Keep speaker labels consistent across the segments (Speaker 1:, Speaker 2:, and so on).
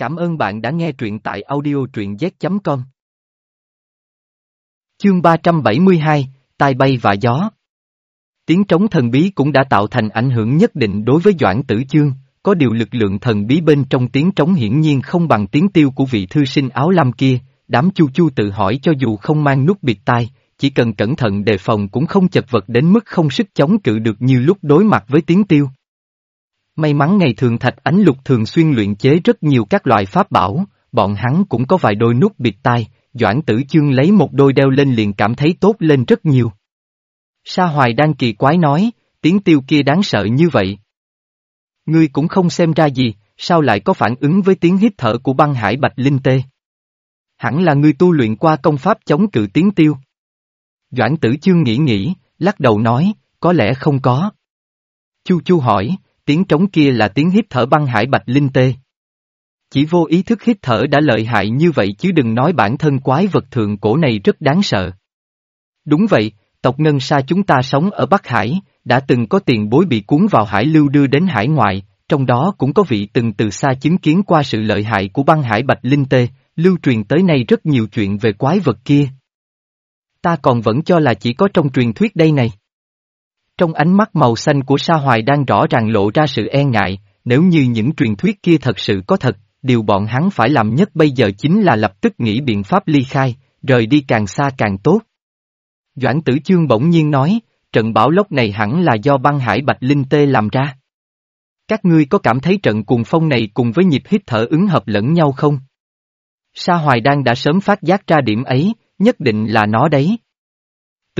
Speaker 1: Cảm ơn bạn đã nghe truyện tại audio truyện z.com. Chương 372, Tai bay và gió. Tiếng trống thần bí cũng đã tạo thành ảnh hưởng nhất định đối với Doãn Tử Chương, có điều lực lượng thần bí bên trong tiếng trống hiển nhiên không bằng tiếng tiêu của vị thư sinh áo lam kia, đám chu chu tự hỏi cho dù không mang nút biệt tai, chỉ cần cẩn thận đề phòng cũng không chật vật đến mức không sức chống cự được như lúc đối mặt với tiếng tiêu. May mắn ngày thường thạch ánh lục thường xuyên luyện chế rất nhiều các loại pháp bảo, bọn hắn cũng có vài đôi nút biệt tai, Doãn Tử Chương lấy một đôi đeo lên liền cảm thấy tốt lên rất nhiều. Sa Hoài đang kỳ quái nói, tiếng tiêu kia đáng sợ như vậy. Ngươi cũng không xem ra gì, sao lại có phản ứng với tiếng hít thở của băng hải bạch linh tê? Hẳn là ngươi tu luyện qua công pháp chống cự tiếng tiêu. Doãn tử chương nghĩ nghĩ, lắc đầu nói, có lẽ không có. Chu Chu hỏi, tiếng trống kia là tiếng hít thở băng hải bạch linh tê. Chỉ vô ý thức hít thở đã lợi hại như vậy chứ đừng nói bản thân quái vật thượng cổ này rất đáng sợ. Đúng vậy, tộc Ngân Sa chúng ta sống ở Bắc Hải, đã từng có tiền bối bị cuốn vào hải lưu đưa đến hải ngoại, trong đó cũng có vị từng từ xa chứng kiến qua sự lợi hại của băng hải bạch linh tê, lưu truyền tới nay rất nhiều chuyện về quái vật kia. Ta còn vẫn cho là chỉ có trong truyền thuyết đây này. Trong ánh mắt màu xanh của Sa Hoài đang rõ ràng lộ ra sự e ngại, nếu như những truyền thuyết kia thật sự có thật, điều bọn hắn phải làm nhất bây giờ chính là lập tức nghĩ biện pháp ly khai, rời đi càng xa càng tốt. Doãn tử chương bỗng nhiên nói, trận bão lốc này hẳn là do băng hải bạch linh tê làm ra. Các ngươi có cảm thấy trận cuồng phong này cùng với nhịp hít thở ứng hợp lẫn nhau không? Sa Hoài Đan đã sớm phát giác ra điểm ấy, nhất định là nó đấy.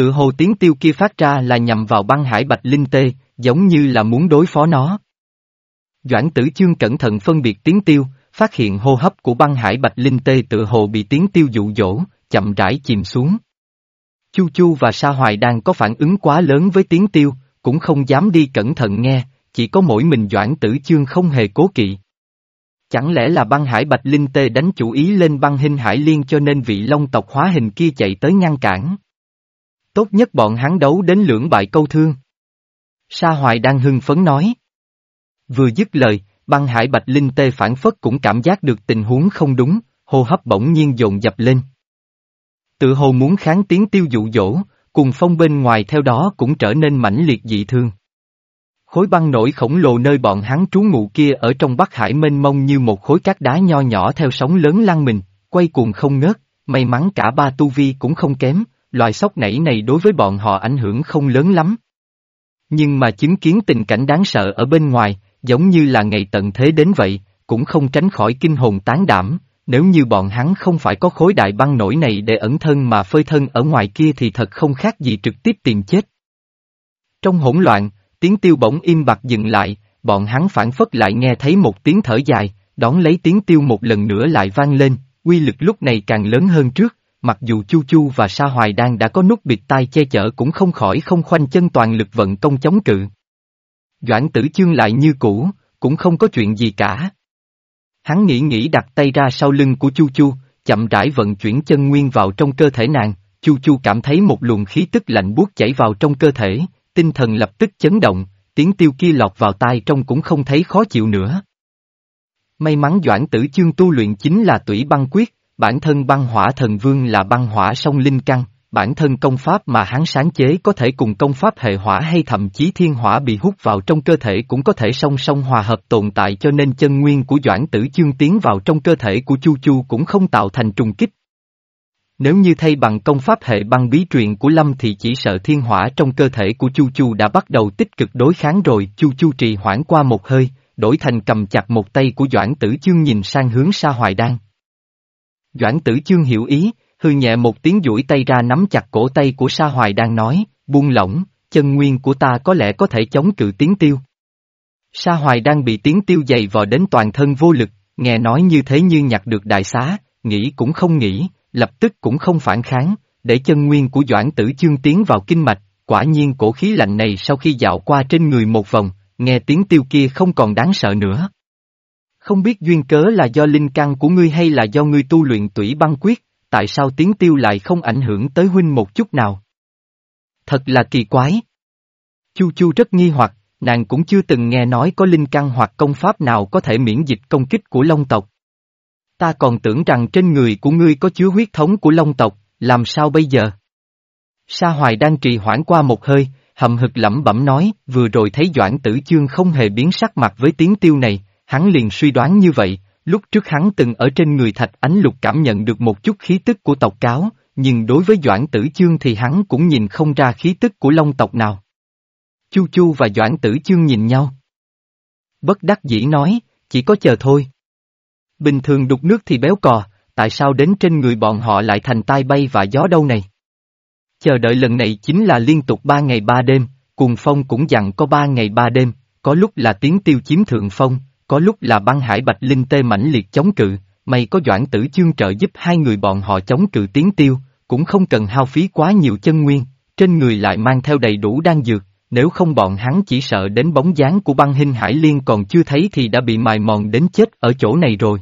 Speaker 1: Tự hồ tiếng tiêu kia phát ra là nhằm vào băng hải bạch linh tê, giống như là muốn đối phó nó. Doãn tử chương cẩn thận phân biệt tiếng tiêu, phát hiện hô hấp của băng hải bạch linh tê tự hồ bị tiếng tiêu dụ dỗ, chậm rãi chìm xuống. Chu Chu và Sa Hoài đang có phản ứng quá lớn với tiếng tiêu, cũng không dám đi cẩn thận nghe, chỉ có mỗi mình Doãn Tử Chương không hề cố kỵ. Chẳng lẽ là băng hải bạch linh tê đánh chủ ý lên băng hình hải liên cho nên vị long tộc hóa hình kia chạy tới ngăn cản? Tốt nhất bọn hắn đấu đến lưỡng bại câu thương. Sa Hoài đang hưng phấn nói. Vừa dứt lời, băng hải bạch linh tê phản phất cũng cảm giác được tình huống không đúng, hô hấp bỗng nhiên dồn dập lên. Tự hồ muốn kháng tiếng tiêu dụ dỗ, cùng phong bên ngoài theo đó cũng trở nên mãnh liệt dị thương. Khối băng nổi khổng lồ nơi bọn hắn trú ngụ kia ở trong Bắc Hải mênh mông như một khối cát đá nho nhỏ theo sóng lớn lăn mình, quay cuồng không ngớt, may mắn cả ba tu vi cũng không kém, loài sóc nảy này đối với bọn họ ảnh hưởng không lớn lắm. Nhưng mà chứng kiến tình cảnh đáng sợ ở bên ngoài, giống như là ngày tận thế đến vậy, cũng không tránh khỏi kinh hồn tán đảm, nếu như bọn hắn không phải có khối đại băng nổi này để ẩn thân mà phơi thân ở ngoài kia thì thật không khác gì trực tiếp tìm chết. Trong hỗn loạn, tiếng tiêu bỗng im bặt dừng lại, bọn hắn phản phất lại nghe thấy một tiếng thở dài, đón lấy tiếng tiêu một lần nữa lại vang lên, quy lực lúc này càng lớn hơn trước, mặc dù Chu Chu và Sa Hoài đan đã có nút bịt tai che chở cũng không khỏi không khoanh chân toàn lực vận công chống cự. Doãn tử chương lại như cũ, cũng không có chuyện gì cả. Hắn nghĩ nghĩ đặt tay ra sau lưng của Chu Chu, chậm rãi vận chuyển chân nguyên vào trong cơ thể nàng, Chu Chu cảm thấy một luồng khí tức lạnh buốt chảy vào trong cơ thể, tinh thần lập tức chấn động, tiếng tiêu kia lọt vào tai trong cũng không thấy khó chịu nữa. May mắn Doãn Tử Chương tu luyện chính là tủy băng quyết, bản thân băng hỏa thần vương là băng hỏa song linh căn, bản thân công pháp mà hắn sáng chế có thể cùng công pháp hệ hỏa hay thậm chí thiên hỏa bị hút vào trong cơ thể cũng có thể song song hòa hợp tồn tại cho nên chân nguyên của Doãn Tử Chương tiến vào trong cơ thể của Chu Chu cũng không tạo thành trùng kích. Nếu như thay bằng công pháp hệ băng bí truyền của Lâm thì chỉ sợ thiên hỏa trong cơ thể của Chu Chu đã bắt đầu tích cực đối kháng rồi, Chu Chu trì hoãn qua một hơi, đổi thành cầm chặt một tay của Doãn Tử Chương nhìn sang hướng Sa Hoài Đan. Doãn Tử Chương hiểu ý, hư nhẹ một tiếng duỗi tay ra nắm chặt cổ tay của Sa Hoài đang nói, buông lỏng, chân nguyên của ta có lẽ có thể chống cự tiếng tiêu. Sa Hoài đang bị tiếng tiêu dày vò đến toàn thân vô lực, nghe nói như thế như nhặt được đại xá, nghĩ cũng không nghĩ, lập tức cũng không phản kháng, để chân nguyên của Doãn Tử Chương tiến vào kinh mạch, quả nhiên cổ khí lạnh này sau khi dạo qua trên người một vòng, nghe tiếng tiêu kia không còn đáng sợ nữa. Không biết duyên cớ là do linh căn của ngươi hay là do ngươi tu luyện tủy băng quyết, tại sao tiếng tiêu lại không ảnh hưởng tới huynh một chút nào? Thật là kỳ quái. Chu Chu rất nghi hoặc, nàng cũng chưa từng nghe nói có linh căn hoặc công pháp nào có thể miễn dịch công kích của Long tộc. Ta còn tưởng rằng trên người của ngươi có chứa huyết thống của Long tộc, làm sao bây giờ? Sa Hoài đang trì hoãn qua một hơi, hầm hực lẩm bẩm nói, vừa rồi thấy Doãn Tử Chương không hề biến sắc mặt với tiếng tiêu này, hắn liền suy đoán như vậy, lúc trước hắn từng ở trên người Thạch Ánh Lục cảm nhận được một chút khí tức của tộc cáo, nhưng đối với Doãn Tử Chương thì hắn cũng nhìn không ra khí tức của Long tộc nào. Chu Chu và Doãn Tử Chương nhìn nhau. Bất đắc dĩ nói, chỉ có chờ thôi. Bình thường đục nước thì béo cò, tại sao đến trên người bọn họ lại thành tai bay và gió đâu này? Chờ đợi lần này chính là liên tục ba ngày ba đêm, cùng phong cũng dặn có ba ngày ba đêm, có lúc là tiếng tiêu chiếm thượng phong, có lúc là băng hải bạch linh tê mãnh liệt chống cự, may có doãn tử chương trợ giúp hai người bọn họ chống cự tiến tiêu, cũng không cần hao phí quá nhiều chân nguyên, trên người lại mang theo đầy đủ đan dược, nếu không bọn hắn chỉ sợ đến bóng dáng của băng hình hải liên còn chưa thấy thì đã bị mài mòn đến chết ở chỗ này rồi.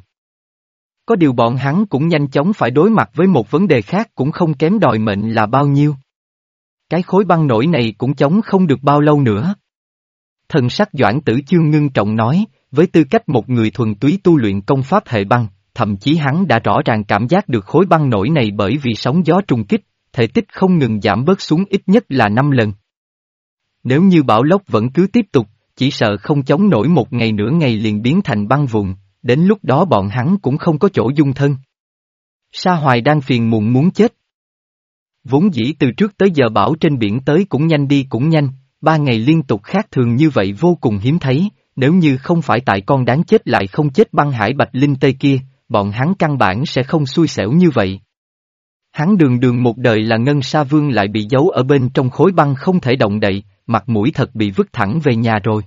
Speaker 1: Có điều bọn hắn cũng nhanh chóng phải đối mặt với một vấn đề khác cũng không kém đòi mệnh là bao nhiêu. Cái khối băng nổi này cũng chống không được bao lâu nữa. Thần sắc Doãn Tử Chương ngưng trọng nói, với tư cách một người thuần túy tu luyện công pháp hệ băng, thậm chí hắn đã rõ ràng cảm giác được khối băng nổi này bởi vì sóng gió trùng kích, thể tích không ngừng giảm bớt xuống ít nhất là 5 lần. Nếu như bão lốc vẫn cứ tiếp tục, chỉ sợ không chống nổi một ngày nửa ngày liền biến thành băng vụn, đến lúc đó bọn hắn cũng không có chỗ dung thân. Sa Hoài đang phiền muộn muốn chết. Vốn dĩ từ trước tới giờ bão trên biển tới cũng nhanh đi cũng nhanh, ba ngày liên tục khác thường như vậy vô cùng hiếm thấy, nếu như không phải tại con đáng chết lại không chết băng hải bạch linh tây kia, bọn hắn căn bản sẽ không xui xẻo như vậy. Hắn đường đường một đời là ngân sa vương lại bị giấu ở bên trong khối băng không thể động đậy, mặt mũi thật bị vứt thẳng về nhà rồi.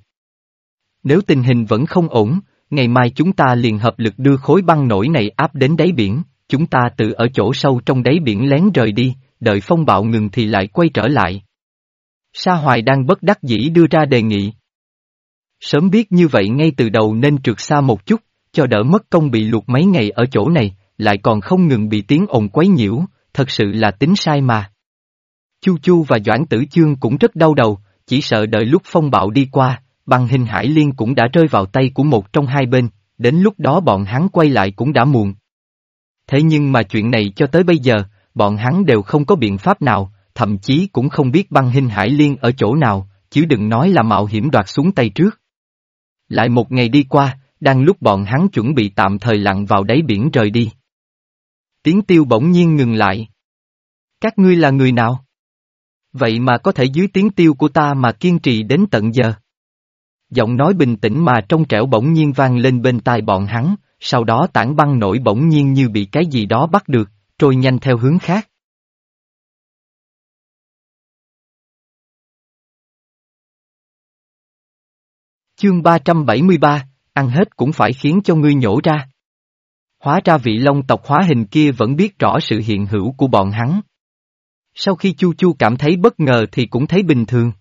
Speaker 1: Nếu tình hình vẫn không ổn, ngày mai chúng ta liền hợp lực đưa khối băng nổi này áp đến đáy biển, chúng ta tự ở chỗ sâu trong đáy biển lén rời đi, đợi phong bạo ngừng thì lại quay trở lại. Sa Hoài đang bất đắc dĩ đưa ra đề nghị. Sớm biết như vậy ngay từ đầu nên trượt xa một chút, cho đỡ mất công bị luộc mấy ngày ở chỗ này, lại còn không ngừng bị tiếng ồn quấy nhiễu, thật sự là tính sai mà. Chu Chu và Doãn Tử Chương cũng rất đau đầu, chỉ sợ đợi lúc phong bạo đi qua, băng hình hải liên cũng đã rơi vào tay của một trong hai bên, đến lúc đó bọn hắn quay lại cũng đã muộn. Thế nhưng mà chuyện này cho tới bây giờ, bọn hắn đều không có biện pháp nào, thậm chí cũng không biết băng hình hải liên ở chỗ nào, chứ đừng nói là mạo hiểm đoạt xuống tay trước. Lại một ngày đi qua, đang lúc bọn hắn chuẩn bị tạm thời lặn vào đáy biển rời đi. Tiếng tiêu bỗng nhiên ngừng lại. Các ngươi là người nào? Vậy mà có thể dưới tiếng tiêu của ta mà kiên trì đến tận giờ. Giọng nói bình tĩnh mà trong trẻo bỗng nhiên vang lên bên tai bọn hắn, sau đó tảng băng nổi bỗng nhiên như bị cái gì đó bắt được, trôi nhanh theo hướng khác. Chương 373, ăn hết cũng phải khiến cho ngươi nhổ ra. Hóa ra vị long tộc hóa hình kia vẫn biết rõ sự hiện hữu của bọn hắn. Sau khi Chu Chu cảm thấy bất ngờ thì cũng thấy bình thường.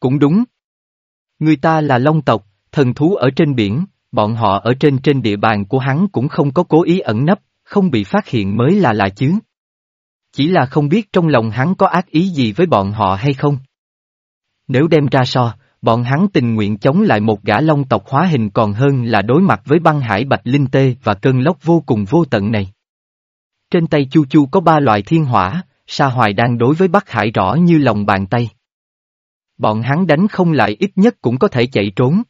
Speaker 1: Cũng đúng. Người ta là long tộc, thần thú ở trên biển, bọn họ ở trên trên địa bàn của hắn cũng không có cố ý ẩn nấp, không bị phát hiện mới là lạ chứ. Chỉ là không biết trong lòng hắn có ác ý gì với bọn họ hay không. Nếu đem ra so, bọn hắn tình nguyện chống lại một gã long tộc hóa hình còn hơn là đối mặt với băng hải bạch linh tê và cơn lốc vô cùng vô tận này. Trên tay Chu Chu có ba loại thiên hỏa, Sa Hoài đang đối với Bắc Hải rõ như lòng bàn tay. Bọn hắn đánh không lại ít nhất cũng có thể chạy trốn.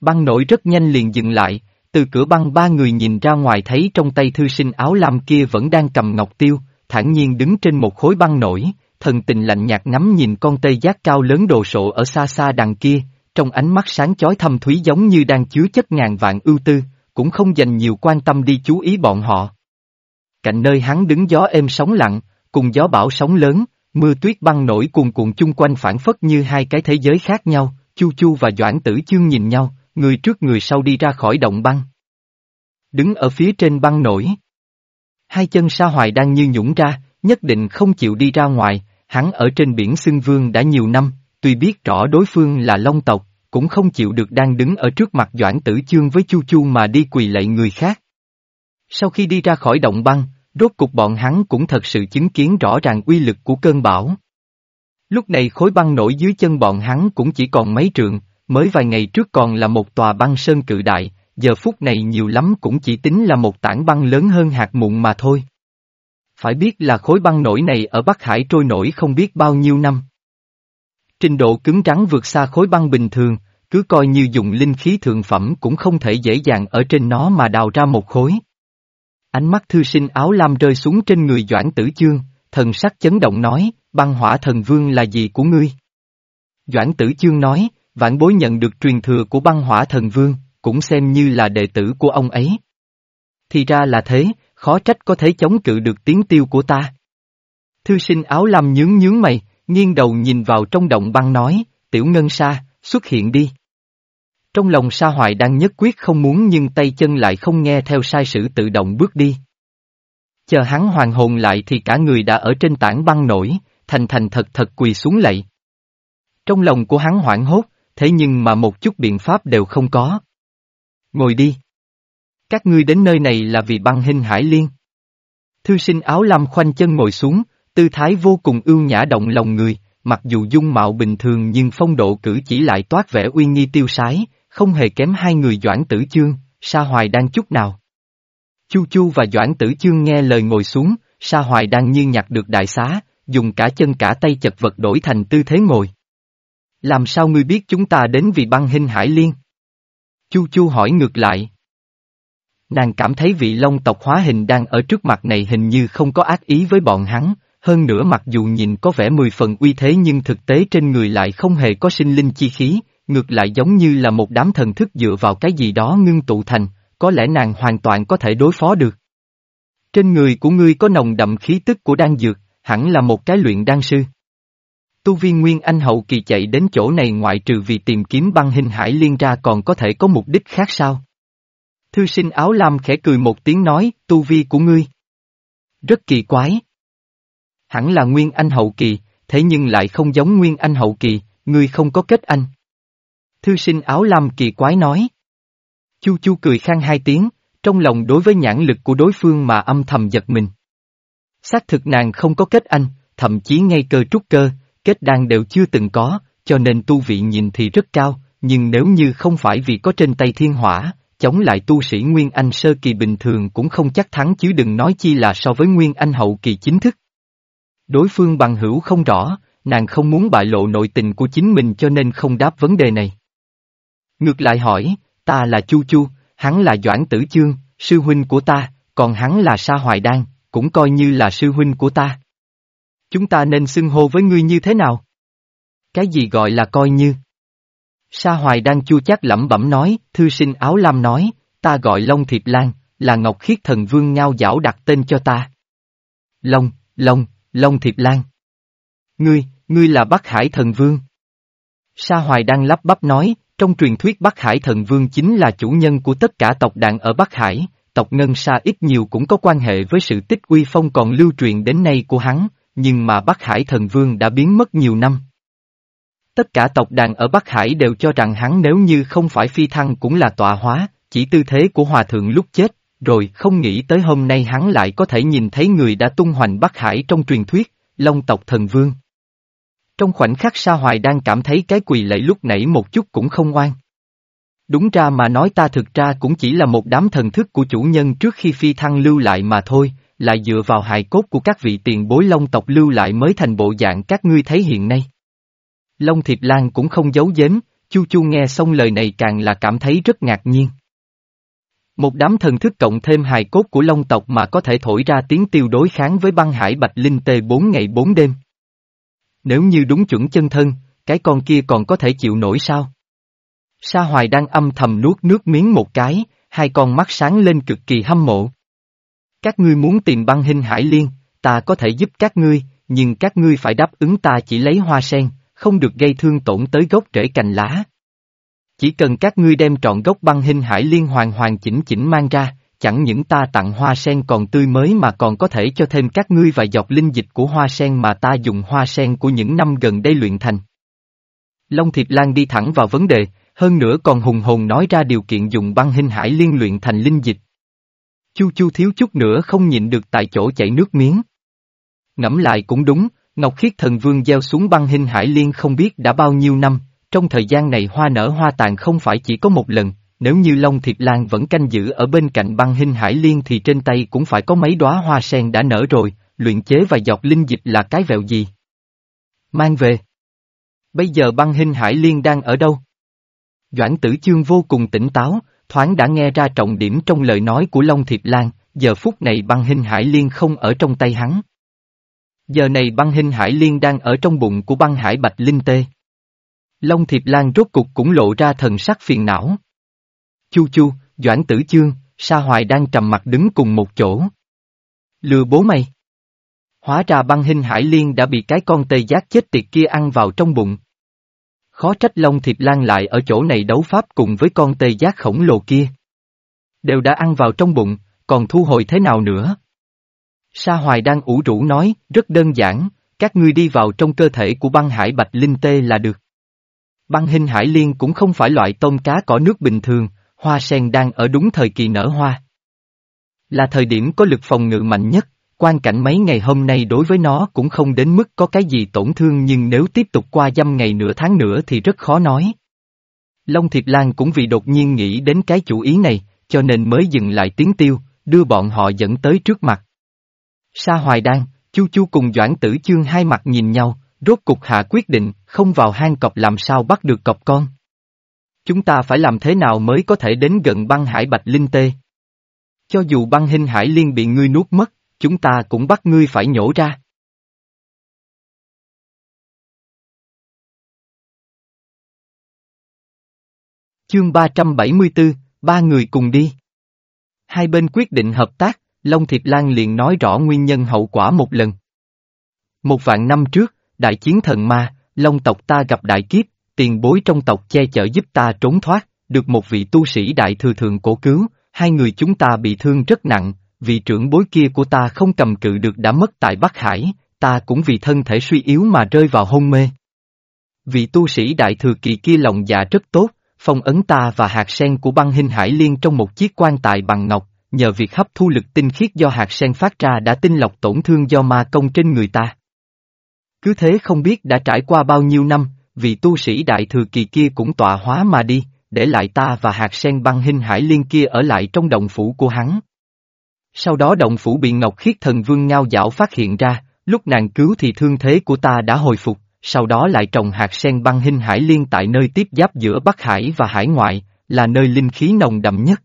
Speaker 1: Băng nổi rất nhanh liền dừng lại, từ cửa băng ba người nhìn ra ngoài thấy trong tay thư sinh áo lam kia vẫn đang cầm ngọc tiêu, thản nhiên đứng trên một khối băng nổi, thần tình lạnh nhạt ngắm nhìn con tê giác cao lớn đồ sộ ở xa xa đằng kia, trong ánh mắt sáng chói thâm thúy giống như đang chứa chất ngàn vạn ưu tư, cũng không dành nhiều quan tâm đi chú ý bọn họ. Cạnh nơi hắn đứng gió êm sóng lặng, cùng gió bão sóng lớn, mưa tuyết băng nổi cuồn cuộn chung quanh phản phất như hai cái thế giới khác nhau, Chu Chu và Doãn Tử Chương nhìn nhau, người trước người sau đi ra khỏi động băng. Đứng ở phía trên băng nổi. Hai chân sa hoài đang như nhũng ra, nhất định không chịu đi ra ngoài, hắn ở trên biển xưng vương đã nhiều năm, tuy biết rõ đối phương là long tộc, cũng không chịu được đang đứng ở trước mặt Doãn Tử Chương với Chu Chu mà đi quỳ lạy người khác. Sau khi đi ra khỏi động băng, rốt cục bọn hắn cũng thật sự chứng kiến rõ ràng uy lực của cơn bão. Lúc này khối băng nổi dưới chân bọn hắn cũng chỉ còn mấy trường, mới vài ngày trước còn là một tòa băng sơn cự đại, giờ phút này nhiều lắm cũng chỉ tính là một tảng băng lớn hơn hạt mụn mà thôi. Phải biết là khối băng nổi này ở Bắc Hải trôi nổi không biết bao nhiêu năm. Trình độ cứng trắng vượt xa khối băng bình thường, cứ coi như dùng linh khí thượng phẩm cũng không thể dễ dàng ở trên nó mà đào ra một khối. Ánh mắt thư sinh áo lam rơi xuống trên người Doãn Tử Chương, thần sắc chấn động nói, băng hỏa thần vương là gì của ngươi? Doãn Tử Chương nói, vãn bối nhận được truyền thừa của băng hỏa thần vương, cũng xem như là đệ tử của ông ấy. Thì ra là thế, khó trách có thể chống cự được tiếng tiêu của ta. Thư sinh áo lam nhướng nhướng mày, nghiêng đầu nhìn vào trong động băng nói, tiểu ngân sa, xuất hiện đi. Trong lòng sa hoài đang nhất quyết không muốn nhưng tay chân lại không nghe theo sai sử tự động bước đi. Chờ hắn hoàn hồn lại thì cả người đã ở trên tảng băng nổi, thành thành thật thật quỳ xuống lạy. Trong lòng của hắn hoảng hốt, thế nhưng mà một chút biện pháp đều không có. Ngồi đi. Các ngươi đến nơi này là vì băng hình hải liên. Thư sinh áo lam khoanh chân ngồi xuống, tư thái vô cùng ưu nhã động lòng người, mặc dù dung mạo bình thường nhưng phong độ cử chỉ lại toát vẻ uy nghi tiêu sái, không hề kém hai người Doãn Tử Chương, Sa Hoài đang chút nào. Chu Chu và Doãn Tử Chương nghe lời ngồi xuống, Sa Hoài đang như nhặt được đại xá, dùng cả chân cả tay chật vật đổi thành tư thế ngồi. Làm sao ngươi biết chúng ta đến vì băng hình hải liên? Chu Chu hỏi ngược lại. Nàng cảm thấy vị long tộc hóa hình đang ở trước mặt này hình như không có ác ý với bọn hắn, hơn nữa mặc dù nhìn có vẻ mười phần uy thế nhưng thực tế trên người lại không hề có sinh linh chi khí, ngược lại giống như là một đám thần thức dựa vào cái gì đó ngưng tụ thành, có lẽ nàng hoàn toàn có thể đối phó được. Trên người của ngươi có nồng đậm khí tức của đan dược, hẳn là một cái luyện đan sư. Tu viên Nguyên Anh hậu kỳ chạy đến chỗ này ngoại trừ vì tìm kiếm băng hình hải liên ra còn có thể có mục đích khác sao? Thư sinh áo lam khẽ cười một tiếng nói, tu vi của ngươi. Rất kỳ quái. Hẳn là Nguyên Anh hậu kỳ, thế nhưng lại không giống Nguyên Anh hậu kỳ, ngươi không có kết anh. Thư sinh áo lam kỳ quái nói. Chu chu cười khang hai tiếng, trong lòng đối với nhãn lực của đối phương mà âm thầm giật mình. Xác thực nàng không có kết anh, thậm chí ngay cơ trúc cơ, kết đan đều chưa từng có, cho nên tu vị nhìn thì rất cao, nhưng nếu như không phải vì có trên tay thiên hỏa, chống lại tu sĩ Nguyên Anh sơ kỳ bình thường cũng không chắc thắng chứ đừng nói chi là so với Nguyên Anh hậu kỳ chính thức. Đối phương bằng hữu không rõ, nàng không muốn bại lộ nội tình của chính mình cho nên không đáp vấn đề này. Ngược lại hỏi, ta là Chu Chu, hắn là Doãn Tử Chương, sư huynh của ta, còn hắn là Sa Hoài Đan, cũng coi như là sư huynh của ta. Chúng ta nên xưng hô với ngươi như thế nào? Cái gì gọi là coi như? Sa Hoài đang chua chát lẩm bẩm nói, thư sinh áo lam nói, ta gọi Long Thiệp Lan, là Ngọc Khiết Thần Vương ngao giảo đặt tên cho ta. Long, Long, Long Thiệp Lan. Ngươi, ngươi là Bắc Hải Thần Vương. Sa Hoài đang lắp bắp nói, trong truyền thuyết Bắc Hải Thần Vương chính là chủ nhân của tất cả tộc đàn ở Bắc Hải, tộc Ngân Sa ít nhiều cũng có quan hệ với sự tích uy phong còn lưu truyền đến nay của hắn, nhưng mà Bắc Hải Thần Vương đã biến mất nhiều năm. Tất cả tộc đàn ở Bắc Hải đều cho rằng hắn nếu như không phải phi thăng cũng là tọa hóa, chỉ tư thế của hòa thượng lúc chết, rồi không nghĩ tới hôm nay hắn lại có thể nhìn thấy người đã tung hoành Bắc Hải trong truyền thuyết, Long tộc thần vương. Trong khoảnh khắc Sa Hoài đang cảm thấy cái quỳ lạy lúc nãy một chút cũng không oan. Đúng ra mà nói ta thực ra cũng chỉ là một đám thần thức của chủ nhân trước khi phi thăng lưu lại mà thôi, lại dựa vào hài cốt của các vị tiền bối long tộc lưu lại mới thành bộ dạng các ngươi thấy hiện nay. Long Thiệp Lan cũng không giấu giếm, Chu Chu nghe xong lời này càng là cảm thấy rất ngạc nhiên. Một đám thần thức cộng thêm hài cốt của long tộc mà có thể thổi ra tiếng tiêu đối kháng với băng hải bạch linh tê bốn ngày bốn đêm. Nếu như đúng chuẩn chân thân, cái con kia còn có thể chịu nổi sao? Sa Hoài đang âm thầm nuốt nước miếng một cái, hai con mắt sáng lên cực kỳ hâm mộ. Các ngươi muốn tìm băng hình hải liên, ta có thể giúp các ngươi, nhưng các ngươi phải đáp ứng ta chỉ lấy hoa sen, không được gây thương tổn tới gốc rễ cành lá. Chỉ cần các ngươi đem trọn gốc băng hình hải liên hoàn hoàn chỉnh chỉnh mang ra, chẳng những ta tặng hoa sen còn tươi mới mà còn có thể cho thêm các ngươi vài giọt linh dịch của hoa sen mà ta dùng hoa sen của những năm gần đây luyện thành. Long Thiệp Lan đi thẳng vào vấn đề, hơn nữa còn hùng hồn nói ra điều kiện dùng băng hình hải liên luyện thành linh dịch. Chu Chu thiếu chút nữa không nhịn được tại chỗ chảy nước miếng. Ngẫm lại cũng đúng, Ngọc Khiết Thần Vương gieo xuống băng hình hải liên không biết đã bao nhiêu năm, trong thời gian này hoa nở hoa tàn không phải chỉ có một lần, nếu như Long Thiệt Lan vẫn canh giữ ở bên cạnh băng hình hải liên thì trên tay cũng phải có mấy đóa hoa sen đã nở rồi, luyện chế và dọc linh dịch là cái vẹo gì? Mang về. Bây giờ băng hình hải liên đang ở đâu? Doãn tử chương vô cùng tỉnh táo, thoáng đã nghe ra trọng điểm trong lời nói của Long Thiệt Lan, giờ phút này băng hình hải liên không ở trong tay hắn. Giờ này băng hình hải liên đang ở trong bụng của băng hải bạch linh tê. Long Thiệp Lan rốt cục cũng lộ ra thần sắc phiền não. Chu chu, Doãn Tử Chương, Sa Hoài đang trầm mặt đứng cùng một chỗ. Lừa bố mày. Hóa ra băng hình hải liên đã bị cái con tê giác chết tiệt kia ăn vào trong bụng. Khó trách Long Thiệp Lan lại ở chỗ này đấu pháp cùng với con tê giác khổng lồ kia. Đều đã ăn vào trong bụng, còn thu hồi thế nào nữa? Sa Hoài đang ủ rũ nói, rất đơn giản, các ngươi đi vào trong cơ thể của băng hải bạch linh tê là được. Băng hình hải liên cũng không phải loại tôm cá cỏ nước bình thường, hoa sen đang ở đúng thời kỳ nở hoa. Là thời điểm có lực phòng ngự mạnh nhất, quan cảnh mấy ngày hôm nay đối với nó cũng không đến mức có cái gì tổn thương nhưng nếu tiếp tục qua dăm ngày nửa tháng nữa thì rất khó nói. Long Thiệt Lan cũng vì đột nhiên nghĩ đến cái chủ ý này, cho nên mới dừng lại tiếng tiêu, đưa bọn họ dẫn tới trước mặt. Sa Hoài Đan, Chu Chu cùng Doãn Tử Chương hai mặt nhìn nhau, rốt cục hạ quyết định, không vào hang cọp làm sao bắt được cọp con. Chúng ta phải làm thế nào mới có thể đến gần băng hải bạch linh tê? Cho dù băng hình hải liên bị ngươi nuốt mất, chúng ta cũng bắt ngươi phải nhổ ra. Chương 374, ba người cùng đi. Hai bên quyết định hợp tác, Long Thiệp Lan liền nói rõ nguyên nhân hậu quả một lần. Một vạn năm trước, đại chiến thần ma, Long tộc ta gặp đại kiếp, tiền bối trong tộc che chở giúp ta trốn thoát, được một vị tu sĩ đại thừa thượng cổ cứu, hai người chúng ta bị thương rất nặng, vị trưởng bối kia của ta không cầm cự được đã mất tại Bắc Hải, ta cũng vì thân thể suy yếu mà rơi vào hôn mê. Vị tu sĩ đại thừa kỳ kia lòng dạ rất tốt, phong ấn ta và hạt sen của băng hình hải liên trong một chiếc quan tài bằng ngọc, nhờ việc hấp thu lực tinh khiết do hạt sen phát ra đã tinh lọc tổn thương do ma công trên người ta. Cứ thế không biết đã trải qua bao nhiêu năm, vị tu sĩ đại thừa kỳ kia cũng tọa hóa mà đi, để lại ta và hạt sen băng hình hải liên kia ở lại trong động phủ của hắn. Sau đó động phủ bị Ngọc Khiết Thần Vương ngao dạo phát hiện ra, lúc nàng cứu thì thương thế của ta đã hồi phục, sau đó lại trồng hạt sen băng hình hải liên tại nơi tiếp giáp giữa Bắc Hải và Hải ngoại, là nơi linh khí nồng đậm nhất.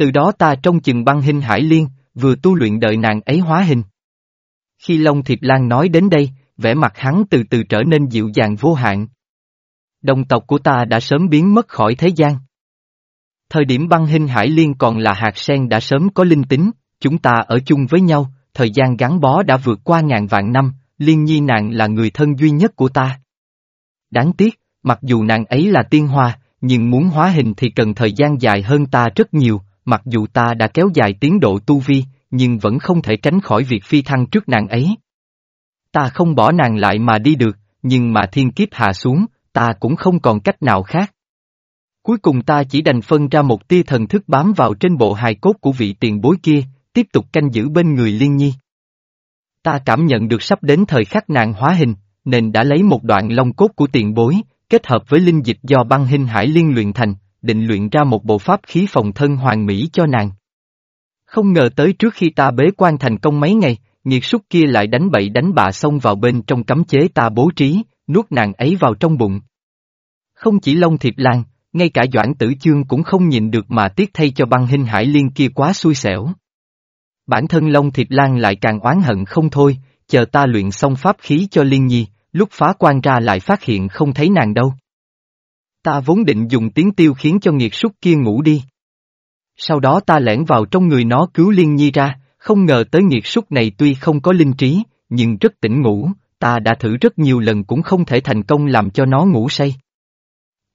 Speaker 1: Từ đó ta trong chừng băng hình hải liên, vừa tu luyện đợi nàng ấy hóa hình. Khi Long Thiệp Lan nói đến đây, vẻ mặt hắn từ từ trở nên dịu dàng vô hạn. Đồng tộc của ta đã sớm biến mất khỏi thế gian. Thời điểm băng hình hải liên còn là hạt sen đã sớm có linh tính, chúng ta ở chung với nhau, thời gian gắn bó đã vượt qua ngàn vạn năm, liên nhi nàng là người thân duy nhất của ta. Đáng tiếc, mặc dù nàng ấy là tiên hoa, nhưng muốn hóa hình thì cần thời gian dài hơn ta rất nhiều, mặc dù ta đã kéo dài tiến độ tu vi, nhưng vẫn không thể tránh khỏi việc phi thăng trước nàng ấy. Ta không bỏ nàng lại mà đi được, nhưng mà thiên kiếp hạ xuống, ta cũng không còn cách nào khác. Cuối cùng ta chỉ đành phân ra một tia thần thức bám vào trên bộ hài cốt của vị tiền bối kia, tiếp tục canh giữ bên người liên nhi. Ta cảm nhận được sắp đến thời khắc nàng hóa hình, nên đã lấy một đoạn long cốt của tiền bối, kết hợp với linh dịch do băng hình hải liên luyện thành, định luyện ra một bộ pháp khí phòng thân hoàn mỹ cho nàng. Không ngờ tới trước khi ta bế quan thành công mấy ngày, nghiệt súc kia lại đánh bậy đánh bạ xông vào bên trong cấm chế ta bố trí, nuốt nàng ấy vào trong bụng. Không chỉ Long Thiệp Lan, ngay cả Doãn Tử Chương cũng không nhìn được mà tiếc thay cho băng hình hải liên kia quá xui xẻo. Bản thân Long Thiệp Lan lại càng oán hận không thôi, chờ ta luyện xong pháp khí cho Liên Nhi, lúc phá quan ra lại phát hiện không thấy nàng đâu. Ta vốn định dùng tiếng tiêu khiến cho nghiệt súc kia ngủ đi. Sau đó ta lẻn vào trong người nó cứu Liên Nhi ra, không ngờ tới nghiệt súc này tuy không có linh trí, nhưng rất tỉnh ngủ, ta đã thử rất nhiều lần cũng không thể thành công làm cho nó ngủ say.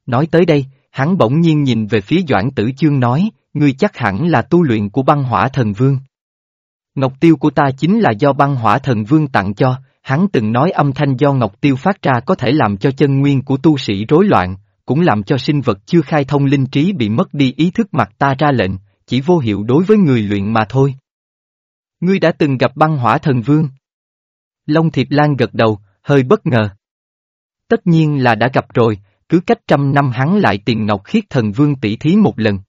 Speaker 1: Nói tới đây, hắn bỗng nhiên nhìn về phía Doãn Tử Chương nói, ngươi chắc hẳn là tu luyện của băng hỏa thần vương. Ngọc tiêu của ta chính là do băng hỏa thần vương tặng cho, hắn từng nói âm thanh do ngọc tiêu phát ra có thể làm cho chân nguyên của tu sĩ rối loạn, cũng làm cho sinh vật chưa khai thông linh trí bị mất đi ý thức mặt ta ra lệnh, chỉ vô hiệu đối với người luyện mà thôi. Ngươi đã từng gặp băng hỏa thần vương. Long Thiệp Lan gật đầu, hơi bất ngờ. Tất nhiên là đã gặp rồi, cứ cách trăm năm hắn lại tiền Ngọc Khiết Thần Vương tỷ thí một lần.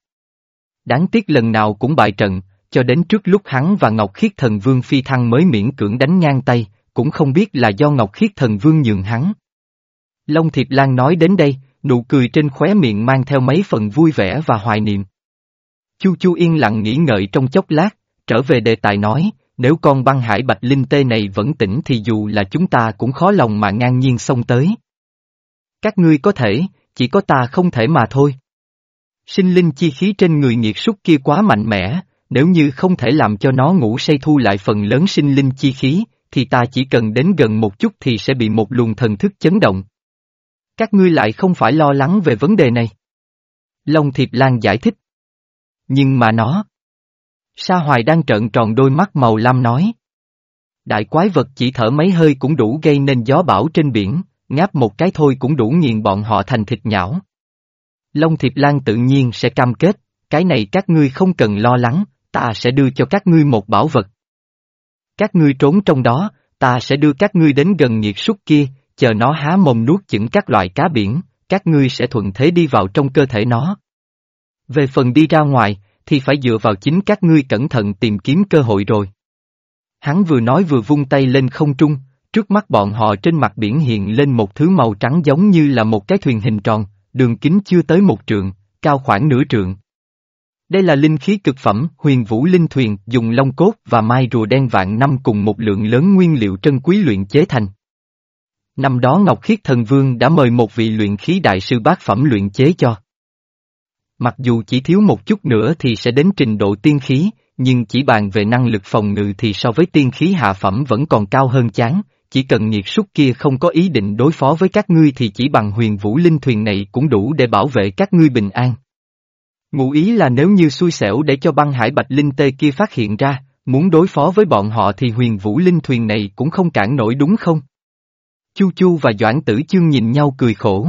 Speaker 1: Đáng tiếc lần nào cũng bại trận, cho đến trước lúc hắn và Ngọc Khiết Thần Vương phi thăng mới miễn cưỡng đánh ngang tay, cũng không biết là do Ngọc Khiết Thần Vương nhường hắn. Long Thiệp Lan nói đến đây, nụ cười trên khóe miệng mang theo mấy phần vui vẻ và hoài niệm. Chu Chu yên lặng nghĩ ngợi trong chốc lát, trở về đề tài nói, nếu con băng hải bạch linh tê này vẫn tỉnh thì dù là chúng ta cũng khó lòng mà ngang nhiên xông tới. Các ngươi có thể, chỉ có ta không thể mà thôi. Sinh linh chi khí trên người nghiệt súc kia quá mạnh mẽ, nếu như không thể làm cho nó ngủ say thu lại phần lớn sinh linh chi khí, thì ta chỉ cần đến gần một chút thì sẽ bị một luồng thần thức chấn động. Các ngươi lại không phải lo lắng về vấn đề này. Long Thiệp Lan giải thích. Nhưng mà nó... Sa Hoài đang trợn tròn đôi mắt màu lam nói. Đại quái vật chỉ thở mấy hơi cũng đủ gây nên gió bão trên biển, ngáp một cái thôi cũng đủ nghiền bọn họ thành thịt nhão. Long Thiệp Lan tự nhiên sẽ cam kết, cái này các ngươi không cần lo lắng, ta sẽ đưa cho các ngươi một bảo vật. Các ngươi trốn trong đó, ta sẽ đưa các ngươi đến gần nhiệt súc kia, chờ nó há mồm nuốt chửng các loại cá biển, các ngươi sẽ thuận thế đi vào trong cơ thể nó. Về phần đi ra ngoài, thì phải dựa vào chính các ngươi cẩn thận tìm kiếm cơ hội rồi. Hắn vừa nói vừa vung tay lên không trung, trước mắt bọn họ trên mặt biển hiện lên một thứ màu trắng giống như là một cái thuyền hình tròn, đường kính chưa tới một trượng, cao khoảng nửa trượng. Đây là linh khí cực phẩm, huyền vũ linh thuyền, dùng long cốt và mai rùa đen vạn năm cùng một lượng lớn nguyên liệu trân quý luyện chế thành. Năm đó Ngọc Khiết Thần Vương đã mời một vị luyện khí đại sư bát phẩm luyện chế cho. Mặc dù chỉ thiếu một chút nữa thì sẽ đến trình độ tiên khí, nhưng chỉ bàn về năng lực phòng ngự thì so với tiên khí hạ phẩm vẫn còn cao hơn chán, chỉ cần nhiệt súc kia không có ý định đối phó với các ngươi thì chỉ bằng huyền vũ linh thuyền này cũng đủ để bảo vệ các ngươi bình an. Ngụ ý là nếu như xui xẻo để cho băng hải bạch linh tê kia phát hiện ra, muốn đối phó với bọn họ thì huyền vũ linh thuyền này cũng không cản nổi đúng không? Chu Chu và Doãn Tử Chương nhìn nhau cười khổ.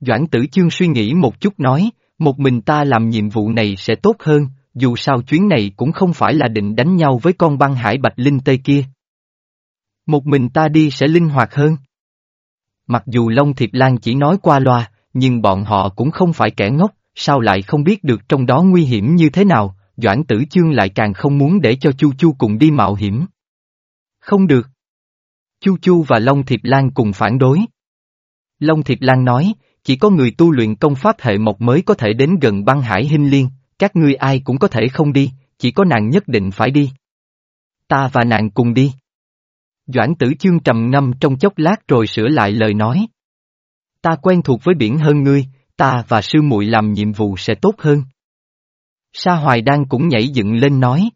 Speaker 1: Doãn Tử Chương suy nghĩ một chút nói, một mình ta làm nhiệm vụ này sẽ tốt hơn, dù sao chuyến này cũng không phải là định đánh nhau với con băng hải bạch linh tây kia. Một mình ta đi sẽ linh hoạt hơn. Mặc dù Long Thiệp Lan chỉ nói qua loa, nhưng bọn họ cũng không phải kẻ ngốc, sao lại không biết được trong đó nguy hiểm như thế nào, Doãn Tử Chương lại càng không muốn để cho Chu Chu cùng đi mạo hiểm. Không được. Chu Chu và Long Thiệp Lan cùng phản đối. Long Thiệp Lan nói, chỉ có người tu luyện công pháp hệ mộc mới có thể đến gần băng hải hinh liên, các ngươi ai cũng có thể không đi, chỉ có nàng nhất định phải đi. Ta và nàng cùng đi. Doãn tử chương trầm ngâm trong chốc lát rồi sửa lại lời nói. Ta quen thuộc với biển hơn ngươi, ta và sư muội làm nhiệm vụ sẽ tốt hơn. Sa Hoài Đan cũng nhảy dựng lên nói.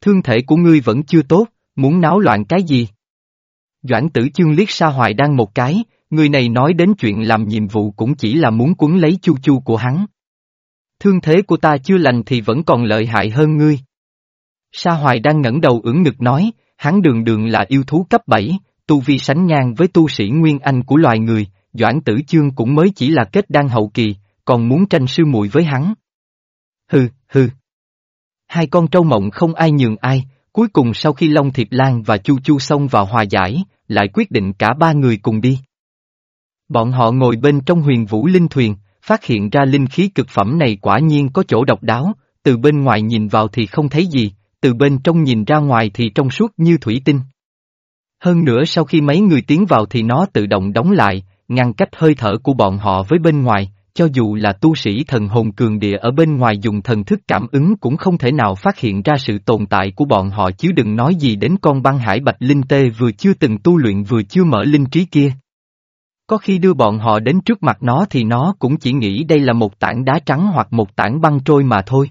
Speaker 1: Thương thể của ngươi vẫn chưa tốt, muốn náo loạn cái gì? Doãn tử chương liếc Sa Hoài Đan một cái, người này nói đến chuyện làm nhiệm vụ cũng chỉ là muốn cuốn lấy chu chu của hắn. Thương thế của ta chưa lành thì vẫn còn lợi hại hơn ngươi. Sa Hoài đang ngẩng đầu ưỡn ngực nói, hắn đường đường là yêu thú cấp 7, tu vi sánh ngang với tu sĩ Nguyên Anh của loài người, Doãn Tử Chương cũng mới chỉ là kết đan hậu kỳ, còn muốn tranh sư muội với hắn. Hừ, hừ. Hai con trâu mộng không ai nhường ai, cuối cùng sau khi Long Thiệp Lan và Chu Chu xông vào hòa giải, lại quyết định cả ba người cùng đi. Bọn họ ngồi bên trong huyền vũ linh thuyền, phát hiện ra linh khí cực phẩm này quả nhiên có chỗ độc đáo, từ bên ngoài nhìn vào thì không thấy gì, từ bên trong nhìn ra ngoài thì trong suốt như thủy tinh. Hơn nữa sau khi mấy người tiến vào thì nó tự động đóng lại, ngăn cách hơi thở của bọn họ với bên ngoài, cho dù là tu sĩ thần hồn cường địa ở bên ngoài dùng thần thức cảm ứng cũng không thể nào phát hiện ra sự tồn tại của bọn họ chứ đừng nói gì đến con băng hải bạch linh tê vừa chưa từng tu luyện vừa chưa mở linh trí kia. Có khi đưa bọn họ đến trước mặt nó thì nó cũng chỉ nghĩ đây là một tảng đá trắng hoặc một tảng băng trôi mà thôi.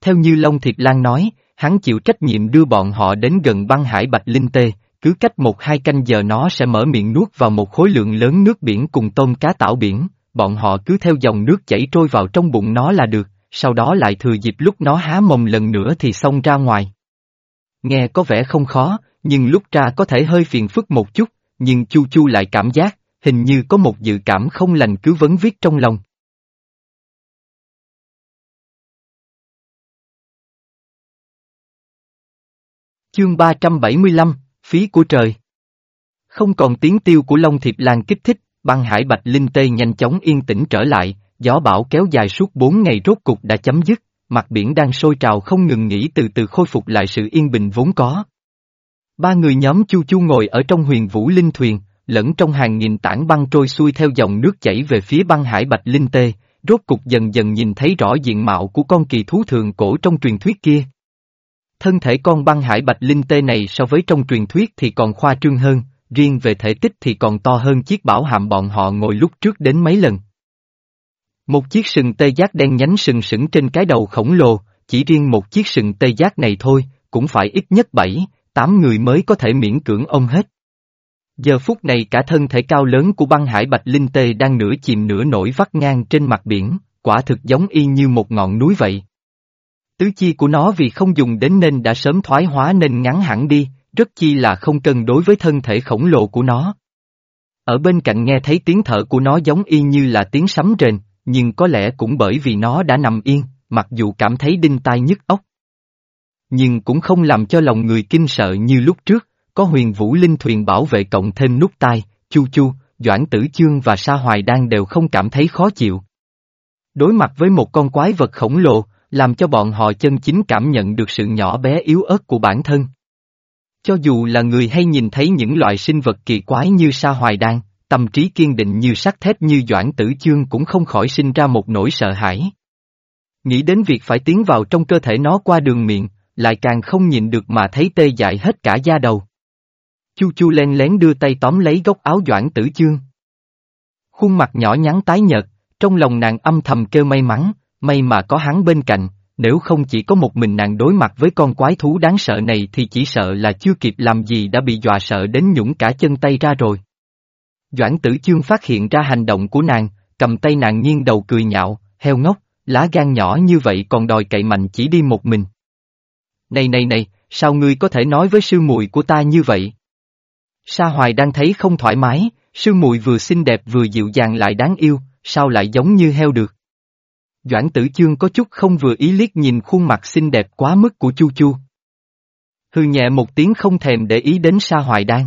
Speaker 1: Theo như Long thiệt Lan nói, hắn chịu trách nhiệm đưa bọn họ đến gần băng hải bạch linh tê, cứ cách một hai canh giờ nó sẽ mở miệng nuốt vào một khối lượng lớn nước biển cùng tôm cá tảo biển, bọn họ cứ theo dòng nước chảy trôi vào trong bụng nó là được, sau đó lại thừa dịp lúc nó há mồm lần nữa thì xông ra ngoài. Nghe có vẻ không khó, nhưng lúc ra có thể hơi phiền phức một chút, nhưng Chu Chu lại cảm giác, hình như có một dự cảm không lành cứ vấn viết trong lòng. Chương 375, Phí của trời Không còn tiếng tiêu của Long Thiệp Lan kích thích, băng hải bạch linh tê nhanh chóng yên tĩnh trở lại, gió bão kéo dài suốt bốn ngày rốt cục đã chấm dứt, mặt biển đang sôi trào không ngừng nghỉ từ từ khôi phục lại sự yên bình vốn có. Ba người nhóm chu chu ngồi ở trong huyền vũ linh thuyền, lẫn trong hàng nghìn tảng băng trôi xuôi theo dòng nước chảy về phía băng hải bạch linh tê, rốt cục dần dần nhìn thấy rõ diện mạo của con kỳ thú thường cổ trong truyền thuyết kia. Thân thể con băng hải bạch linh tê này so với trong truyền thuyết thì còn khoa trương hơn, riêng về thể tích thì còn to hơn chiếc bảo hàm bọn họ ngồi lúc trước đến mấy lần. Một chiếc sừng tê giác đen nhánh sừng sững trên cái đầu khổng lồ, chỉ riêng một chiếc sừng tê giác này thôi, cũng phải ít nhất bảy, tám người mới có thể miễn cưỡng ôm hết. Giờ phút này cả thân thể cao lớn của băng hải bạch linh tê đang nửa chìm nửa nổi vắt ngang trên mặt biển, quả thực giống y như một ngọn núi vậy. Tứ chi của nó vì không dùng đến nên đã sớm thoái hóa nên ngắn hẳn đi, rất chi là không cân đối với thân thể khổng lồ của nó. Ở bên cạnh nghe thấy tiếng thở của nó giống y như là tiếng sấm rền, nhưng có lẽ cũng bởi vì nó đã nằm yên, mặc dù cảm thấy đinh tai nhức óc. Nhưng cũng không làm cho lòng người kinh sợ như lúc trước, có huyền vũ linh thuyền bảo vệ cộng thêm nút tai, chu chu, Doãn Tử Chương và Sa Hoài Đan đều không cảm thấy khó chịu. Đối mặt với một con quái vật khổng lồ, làm cho bọn họ chân chính cảm nhận được sự nhỏ bé yếu ớt của bản thân. Cho dù là người hay nhìn thấy những loại sinh vật kỳ quái như Sa Hoài Đan, tâm trí kiên định như sắt thép như Doãn Tử Chương cũng không khỏi sinh ra một nỗi sợ hãi. Nghĩ đến việc phải tiến vào trong cơ thể nó qua đường miệng, lại càng không nhìn được mà thấy tê dại hết cả da đầu. Chu Chu len lén đưa tay tóm lấy góc áo Doãn Tử Chương. Khuôn mặt nhỏ nhắn tái nhợt, trong lòng nàng âm thầm kêu may mắn, may mà có hắn bên cạnh, nếu không chỉ có một mình nàng đối mặt với con quái thú đáng sợ này thì chỉ sợ là chưa kịp làm gì đã bị dọa sợ đến nhũng cả chân tay ra rồi. Doãn tử chương phát hiện ra hành động của nàng, cầm tay nàng nghiêng đầu cười nhạo, heo ngốc, lá gan nhỏ như vậy còn đòi cậy mạnh chỉ đi một mình. Này này này, sao ngươi có thể nói với sư muội của ta như vậy? Sa Hoài đang thấy không thoải mái, sư muội vừa xinh đẹp vừa dịu dàng lại đáng yêu, sao lại giống như heo được? Doãn tử chương có chút không vừa ý liếc nhìn khuôn mặt xinh đẹp quá mức của Chu Chu. Hư nhẹ một tiếng không thèm để ý đến Sa Hoài Đan.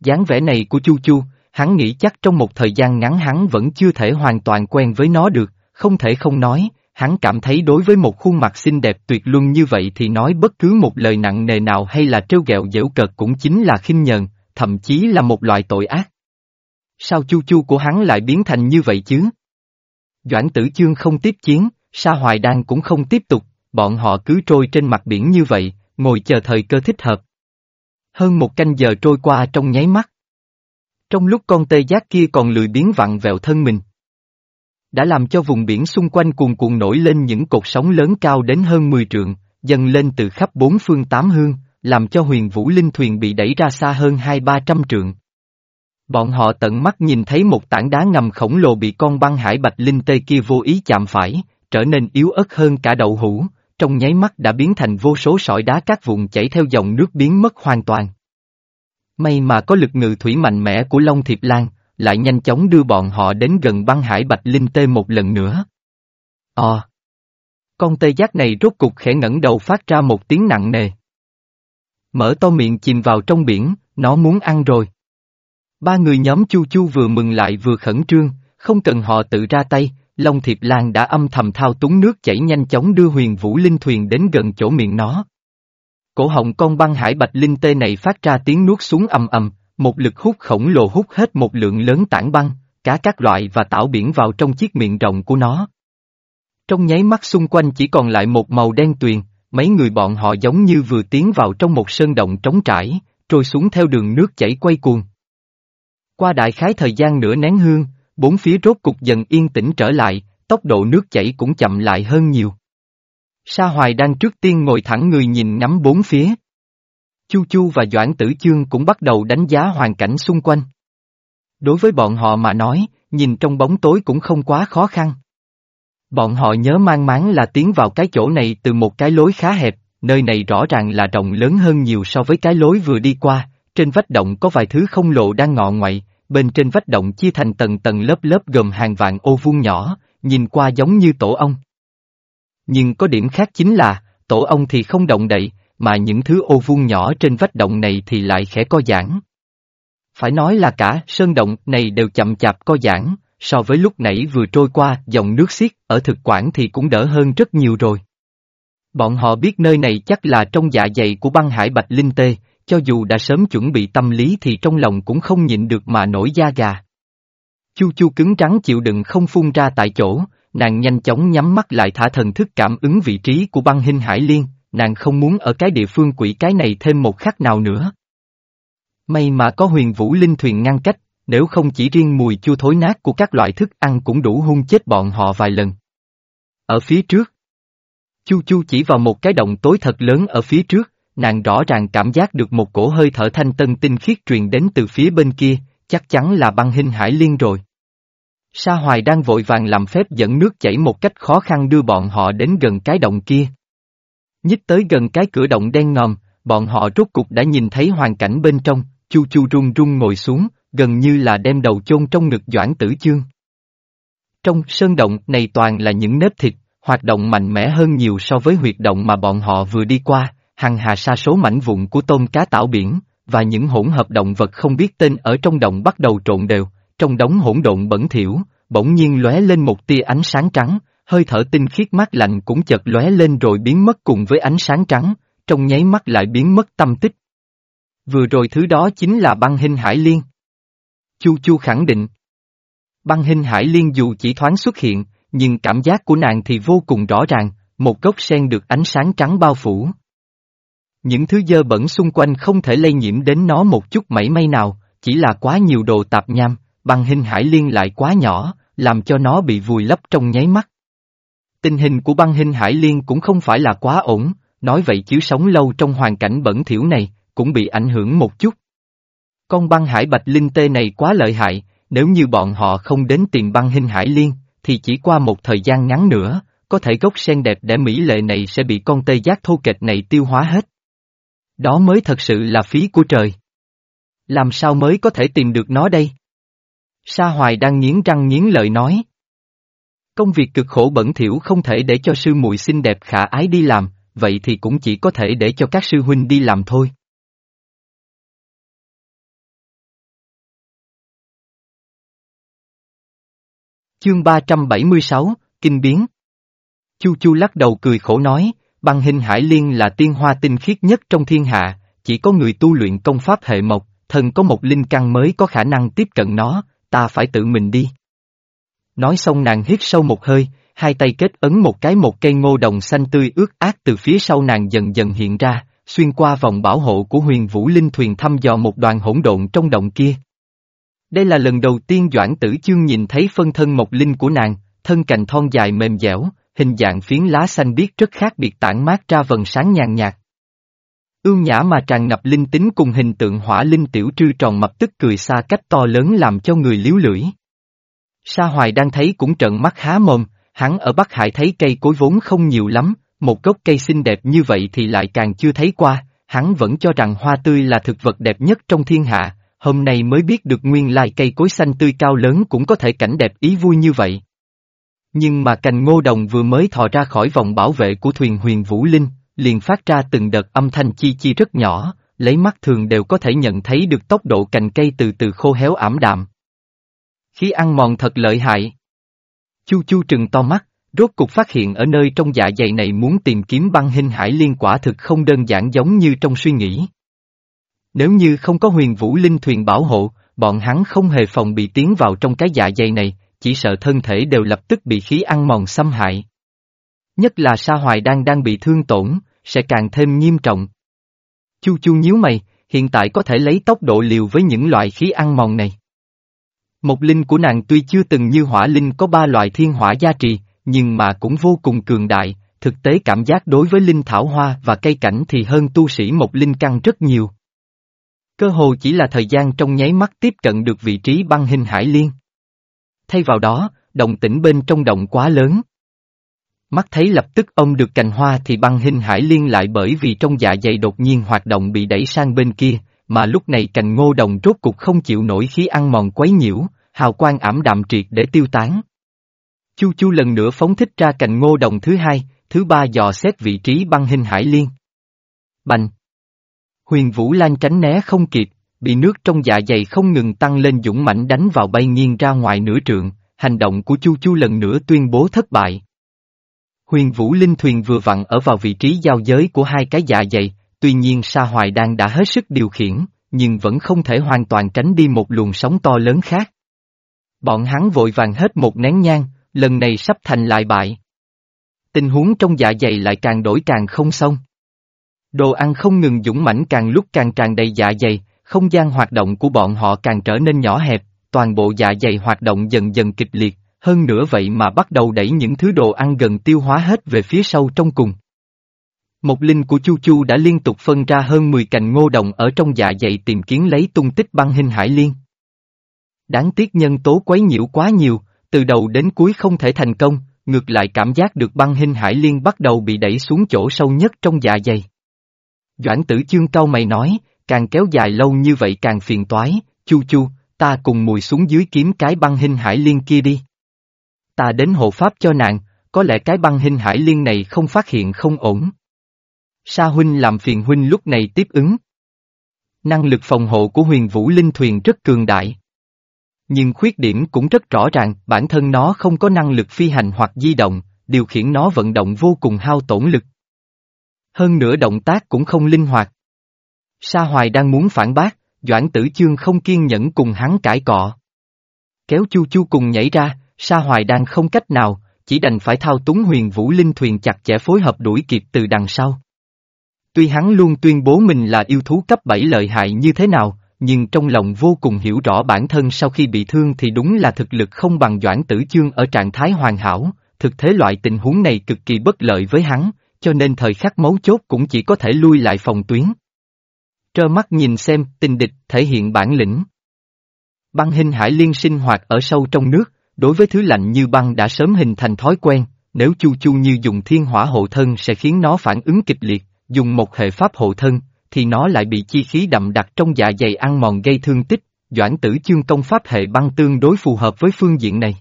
Speaker 1: dáng vẻ này của Chu Chu, hắn nghĩ chắc trong một thời gian ngắn hắn vẫn chưa thể hoàn toàn quen với nó được, không thể không nói, hắn cảm thấy đối với một khuôn mặt xinh đẹp tuyệt luân như vậy thì nói bất cứ một lời nặng nề nào hay là trêu ghẹo dễu cợt cũng chính là khinh nhờn, thậm chí là một loại tội ác. Sao chu chu của hắn lại biến thành như vậy chứ? Doãn tử chương không tiếp chiến, Sa Hoài Đan cũng không tiếp tục, bọn họ cứ trôi trên mặt biển như vậy, ngồi chờ thời cơ thích hợp. Hơn một canh giờ trôi qua trong nháy mắt. Trong lúc con tê giác kia còn lười biến vặn vẹo thân mình. Đã làm cho vùng biển xung quanh cuồn cuộn nổi lên những cột sóng lớn cao đến hơn 10 trượng, dần lên từ khắp bốn phương tám hương, làm cho huyền vũ linh thuyền bị đẩy ra xa hơn hai ba trăm trượng. Bọn họ tận mắt nhìn thấy một tảng đá ngầm khổng lồ bị con băng hải bạch linh tê kia vô ý chạm phải, trở nên yếu ớt hơn cả đậu hũ, trong nháy mắt đã biến thành vô số sỏi đá các vùng chảy theo dòng nước biến mất hoàn toàn. May mà có lực ngự thủy mạnh mẽ của Long Thiệp Lan, lại nhanh chóng đưa bọn họ đến gần băng hải bạch linh tê một lần nữa. Ờ! Con tê giác này rốt cục khẽ ngẩng đầu phát ra một tiếng nặng nề. Mở to miệng chìm vào trong biển, nó muốn ăn rồi. Ba người nhóm Chu Chu vừa mừng lại vừa khẩn trương, không cần họ tự ra tay, Long Thiệp Lan đã âm thầm thao túng nước chảy nhanh chóng đưa huyền vũ linh thuyền đến gần chỗ miệng nó. Cổ họng con băng hải bạch linh tê này phát ra tiếng nuốt xuống ầm ầm, một lực hút khổng lồ hút hết một lượng lớn tảng băng, cá các loại và tảo biển vào trong chiếc miệng rộng của nó. Trong nháy mắt xung quanh chỉ còn lại một màu đen tuyền, mấy người bọn họ giống như vừa tiến vào trong một sơn động trống trải, trôi xuống theo đường nước chảy quay cuồng. Qua đại khái thời gian nửa nén hương, bốn phía rốt cục dần yên tĩnh trở lại, tốc độ nước chảy cũng chậm lại hơn nhiều. Sa Hoài đang trước tiên ngồi thẳng người nhìn ngắm bốn phía. Chu Chu và Doãn Tử Chương cũng bắt đầu đánh giá hoàn cảnh xung quanh. Đối với bọn họ mà nói, nhìn trong bóng tối cũng không quá khó khăn. Bọn họ nhớ mang máng là tiến vào cái chỗ này từ một cái lối khá hẹp, nơi này rõ ràng là rộng lớn hơn nhiều so với cái lối vừa đi qua, trên vách động có vài thứ không lộ đang ngọ ngoại, bên trên vách động chia thành tầng tầng lớp lớp gồm hàng vạn ô vuông nhỏ, nhìn qua giống như tổ ong. Nhưng có điểm khác chính là, tổ ong thì không động đậy, mà những thứ ô vuông nhỏ trên vách động này thì lại khẽ co giãn. Phải nói là cả sơn động này đều chậm chạp co giãn, so với lúc nãy vừa trôi qua dòng nước xiết ở thực quản thì cũng đỡ hơn rất nhiều rồi. Bọn họ biết nơi này chắc là trong dạ dày của băng hải bạch linh tê, cho dù đã sớm chuẩn bị tâm lý thì trong lòng cũng không nhịn được mà nổi da gà. Chu chu cứng trắng chịu đựng không phun ra tại chỗ, nàng nhanh chóng nhắm mắt lại thả thần thức cảm ứng vị trí của băng hình hải liên, nàng không muốn ở cái địa phương quỷ cái này thêm một khắc nào nữa. May mà có huyền vũ linh thuyền ngăn cách, nếu không chỉ riêng mùi chua thối nát của các loại thức ăn cũng đủ hung chết bọn họ vài lần. Ở phía trước, Chu Chu chỉ vào một cái động tối thật lớn ở phía trước, nàng rõ ràng cảm giác được một cổ hơi thở thanh tân tinh khiết truyền đến từ phía bên kia, chắc chắn là băng hình hải liên rồi. Sa Hoài đang vội vàng làm phép dẫn nước chảy một cách khó khăn đưa bọn họ đến gần cái động kia. Nhích tới gần cái cửa động đen ngòm, bọn họ rốt cục đã nhìn thấy hoàn cảnh bên trong, Chu Chu run run ngồi xuống, gần như là đem đầu chôn trong ngực Doãn Tử Chương. Trong sơn động này toàn là những nếp thịt, hoạt động mạnh mẽ hơn nhiều so với huyệt động mà bọn họ vừa đi qua, hằng hà sa số mảnh vụn của tôm cá tảo biển, và những hỗn hợp động vật không biết tên ở trong động bắt đầu trộn đều, trong đống hỗn độn bẩn thỉu, bỗng nhiên lóe lên một tia ánh sáng trắng, hơi thở tinh khiết mát lạnh cũng chợt lóe lên rồi biến mất cùng với ánh sáng trắng, trong nháy mắt lại biến mất tâm tích. Vừa rồi thứ đó chính là băng hình hải liên. Chu Chu khẳng định. Băng hình hải liên dù chỉ thoáng xuất hiện, nhưng cảm giác của nàng thì vô cùng rõ ràng, một gốc sen được ánh sáng trắng bao phủ. Những thứ dơ bẩn xung quanh không thể lây nhiễm đến nó một chút mảy may nào, chỉ là quá nhiều đồ tạp nham, băng hình hải liên lại quá nhỏ, làm cho nó bị vùi lấp trong nháy mắt. Tình hình của băng hình hải liên cũng không phải là quá ổn, nói vậy chứ sống lâu trong hoàn cảnh bẩn thỉu này, cũng bị ảnh hưởng một chút. Con băng hải bạch linh tê này quá lợi hại, nếu như bọn họ không đến tìm băng hình hải liên, thì chỉ qua một thời gian ngắn nữa, có thể gốc sen đẹp để mỹ lệ này sẽ bị con tê giác thô kệch này tiêu hóa hết. Đó mới thật sự là phí của trời. Làm sao mới có thể tìm được nó đây? Sa Hoài đang nghiến răng nghiến lợi nói. Công việc cực khổ bẩn thỉu không thể để cho sư muội xinh đẹp khả ái đi làm, vậy thì cũng chỉ có thể để cho các sư huynh đi làm thôi. Chương 376, Kinh Biến Chu Chu lắc đầu cười khổ nói, băng hình hải liên là tiên hoa tinh khiết nhất trong thiên hạ, chỉ có người tu luyện công pháp hệ mộc, thần có một linh căn mới có khả năng tiếp cận nó, ta phải tự mình đi. Nói xong nàng hít sâu một hơi, hai tay kết ấn một cái một cây ngô đồng xanh tươi ướt át từ phía sau nàng dần dần hiện ra, xuyên qua vòng bảo hộ của huyền vũ linh thuyền thăm dò một đoàn hỗn độn trong động kia. Đây là lần đầu tiên Doãn Tử Chương nhìn thấy phân thân mộc linh của nàng, thân cành thon dài mềm dẻo, hình dạng phiến lá xanh biếc rất khác biệt tản mát ra vần sáng nhàn nhạt. Ưu nhã mà tràn ngập linh tính cùng hình tượng hỏa linh tiểu trư tròn mập tức cười xa cách to lớn làm cho người liếu lưỡi. Sa Hoài đang thấy cũng trợn mắt há mồm, hắn ở Bắc Hải thấy cây cối vốn không nhiều lắm, một gốc cây xinh đẹp như vậy thì lại càng chưa thấy qua, hắn vẫn cho rằng hoa tươi là thực vật đẹp nhất trong thiên hạ, hôm nay mới biết được nguyên lai cây cối xanh tươi cao lớn cũng có thể cảnh đẹp ý vui như vậy. Nhưng mà cành ngô đồng vừa mới thò ra khỏi vòng bảo vệ của thuyền huyền Vũ Linh, liền phát ra từng đợt âm thanh chi chi rất nhỏ, lấy mắt thường đều có thể nhận thấy được tốc độ cành cây từ từ khô héo ảm đạm. Khí ăn mòn thật lợi hại. Chu chu trừng to mắt, rốt cục phát hiện ở nơi trong dạ dày này muốn tìm kiếm băng hình hải liên quả thực không đơn giản giống như trong suy nghĩ. Nếu như không có huyền vũ linh thuyền bảo hộ, bọn hắn không hề phòng bị tiến vào trong cái dạ dày này, chỉ sợ thân thể đều lập tức bị khí ăn mòn xâm hại. Nhất là Sa Hoài đang đang bị thương tổn, sẽ càng thêm nghiêm trọng. Chu chu nhíu mày, hiện tại có thể lấy tốc độ liều với những loại khí ăn mòn này. Một linh của nàng tuy chưa từng như hỏa linh có ba loại thiên hỏa gia trì, nhưng mà cũng vô cùng cường đại, thực tế cảm giác đối với linh thảo hoa và cây cảnh thì hơn tu sĩ một linh căn rất nhiều. Cơ hồ chỉ là thời gian trong nháy mắt tiếp cận được vị trí băng hình hải liên. Thay vào đó, động tĩnh bên trong động quá lớn. Mắt thấy lập tức ông được cành hoa thì băng hình hải liên lại bởi vì trong dạ dày đột nhiên hoạt động bị đẩy sang bên kia, mà lúc này cành ngô đồng rốt cục không chịu nổi khí ăn mòn quấy nhiễu, hào quang ảm đạm triệt để tiêu tán. Chu chu lần nữa phóng thích ra cành ngô đồng thứ hai, thứ ba dò xét vị trí băng hình hải liên. Bành! Huyền Vũ Lan tránh né không kịp, bị nước trong dạ dày không ngừng tăng lên dũng mãnh đánh vào bay nghiêng ra ngoài nửa trượng, hành động của Chu Chu lần nữa tuyên bố thất bại. Huyền Vũ Linh Thuyền vừa vặn ở vào vị trí giao giới của hai cái dạ dày, tuy nhiên Sa Hoài đang đã hết sức điều khiển, nhưng vẫn không thể hoàn toàn tránh đi một luồng sóng to lớn khác. Bọn hắn vội vàng hết một nén nhang, lần này sắp thành lại bại. Tình huống trong dạ dày lại càng đổi càng không xong. Đồ ăn không ngừng dũng mãnh càng lúc càng tràn đầy dạ dày, không gian hoạt động của bọn họ càng trở nên nhỏ hẹp, toàn bộ dạ dày hoạt động dần dần kịch liệt, hơn nữa vậy mà bắt đầu đẩy những thứ đồ ăn gần tiêu hóa hết về phía sâu trong cùng. Một linh của Chu Chu đã liên tục phân ra hơn 10 cành ngô đồng ở trong dạ dày tìm kiếm lấy tung tích băng hình hải liên. Đáng tiếc nhân tố quấy nhiễu quá nhiều, từ đầu đến cuối không thể thành công, ngược lại cảm giác được băng hình hải liên bắt đầu bị đẩy xuống chỗ sâu nhất trong dạ dày. Doãn tử chương cau mày nói, càng kéo dài lâu như vậy càng phiền toái, chu chu, ta cùng mùi xuống dưới kiếm cái băng hình hải liên kia đi. Ta đến hộ pháp cho nàng, có lẽ cái băng hình hải liên này không phát hiện không ổn. Sa huynh làm phiền huynh lúc này tiếp ứng. Năng lực phòng hộ của huyền vũ linh thuyền rất cường đại. Nhưng khuyết điểm cũng rất rõ ràng, bản thân nó không có năng lực phi hành hoặc di động, điều khiển nó vận động vô cùng hao tổn lực. Hơn nữa động tác cũng không linh hoạt. Sa Hoài đang muốn phản bác, Doãn Tử Chương không kiên nhẫn cùng hắn cãi cọ. Kéo Chu Chu cùng nhảy ra, Sa Hoài đang không cách nào, chỉ đành phải thao túng huyền vũ linh thuyền chặt chẽ phối hợp đuổi kịp từ đằng sau. Tuy hắn luôn tuyên bố mình là yêu thú cấp 7 lợi hại như thế nào, nhưng trong lòng vô cùng hiểu rõ bản thân sau khi bị thương thì đúng là thực lực không bằng Doãn Tử Chương ở trạng thái hoàn hảo, thực thế loại tình huống này cực kỳ bất lợi với hắn, cho nên thời khắc mấu chốt cũng chỉ có thể lui lại phòng tuyến. Trơ mắt nhìn xem, tình địch thể hiện bản lĩnh. Băng hình hải liên sinh hoạt ở sâu trong nước, đối với thứ lạnh như băng đã sớm hình thành thói quen, nếu chu chu như dùng thiên hỏa hộ thân sẽ khiến nó phản ứng kịch liệt, dùng một hệ pháp hộ thân, thì nó lại bị chi khí đậm đặc trong dạ dày ăn mòn gây thương tích, Doãn tử chương công pháp hệ băng tương đối phù hợp với phương diện này.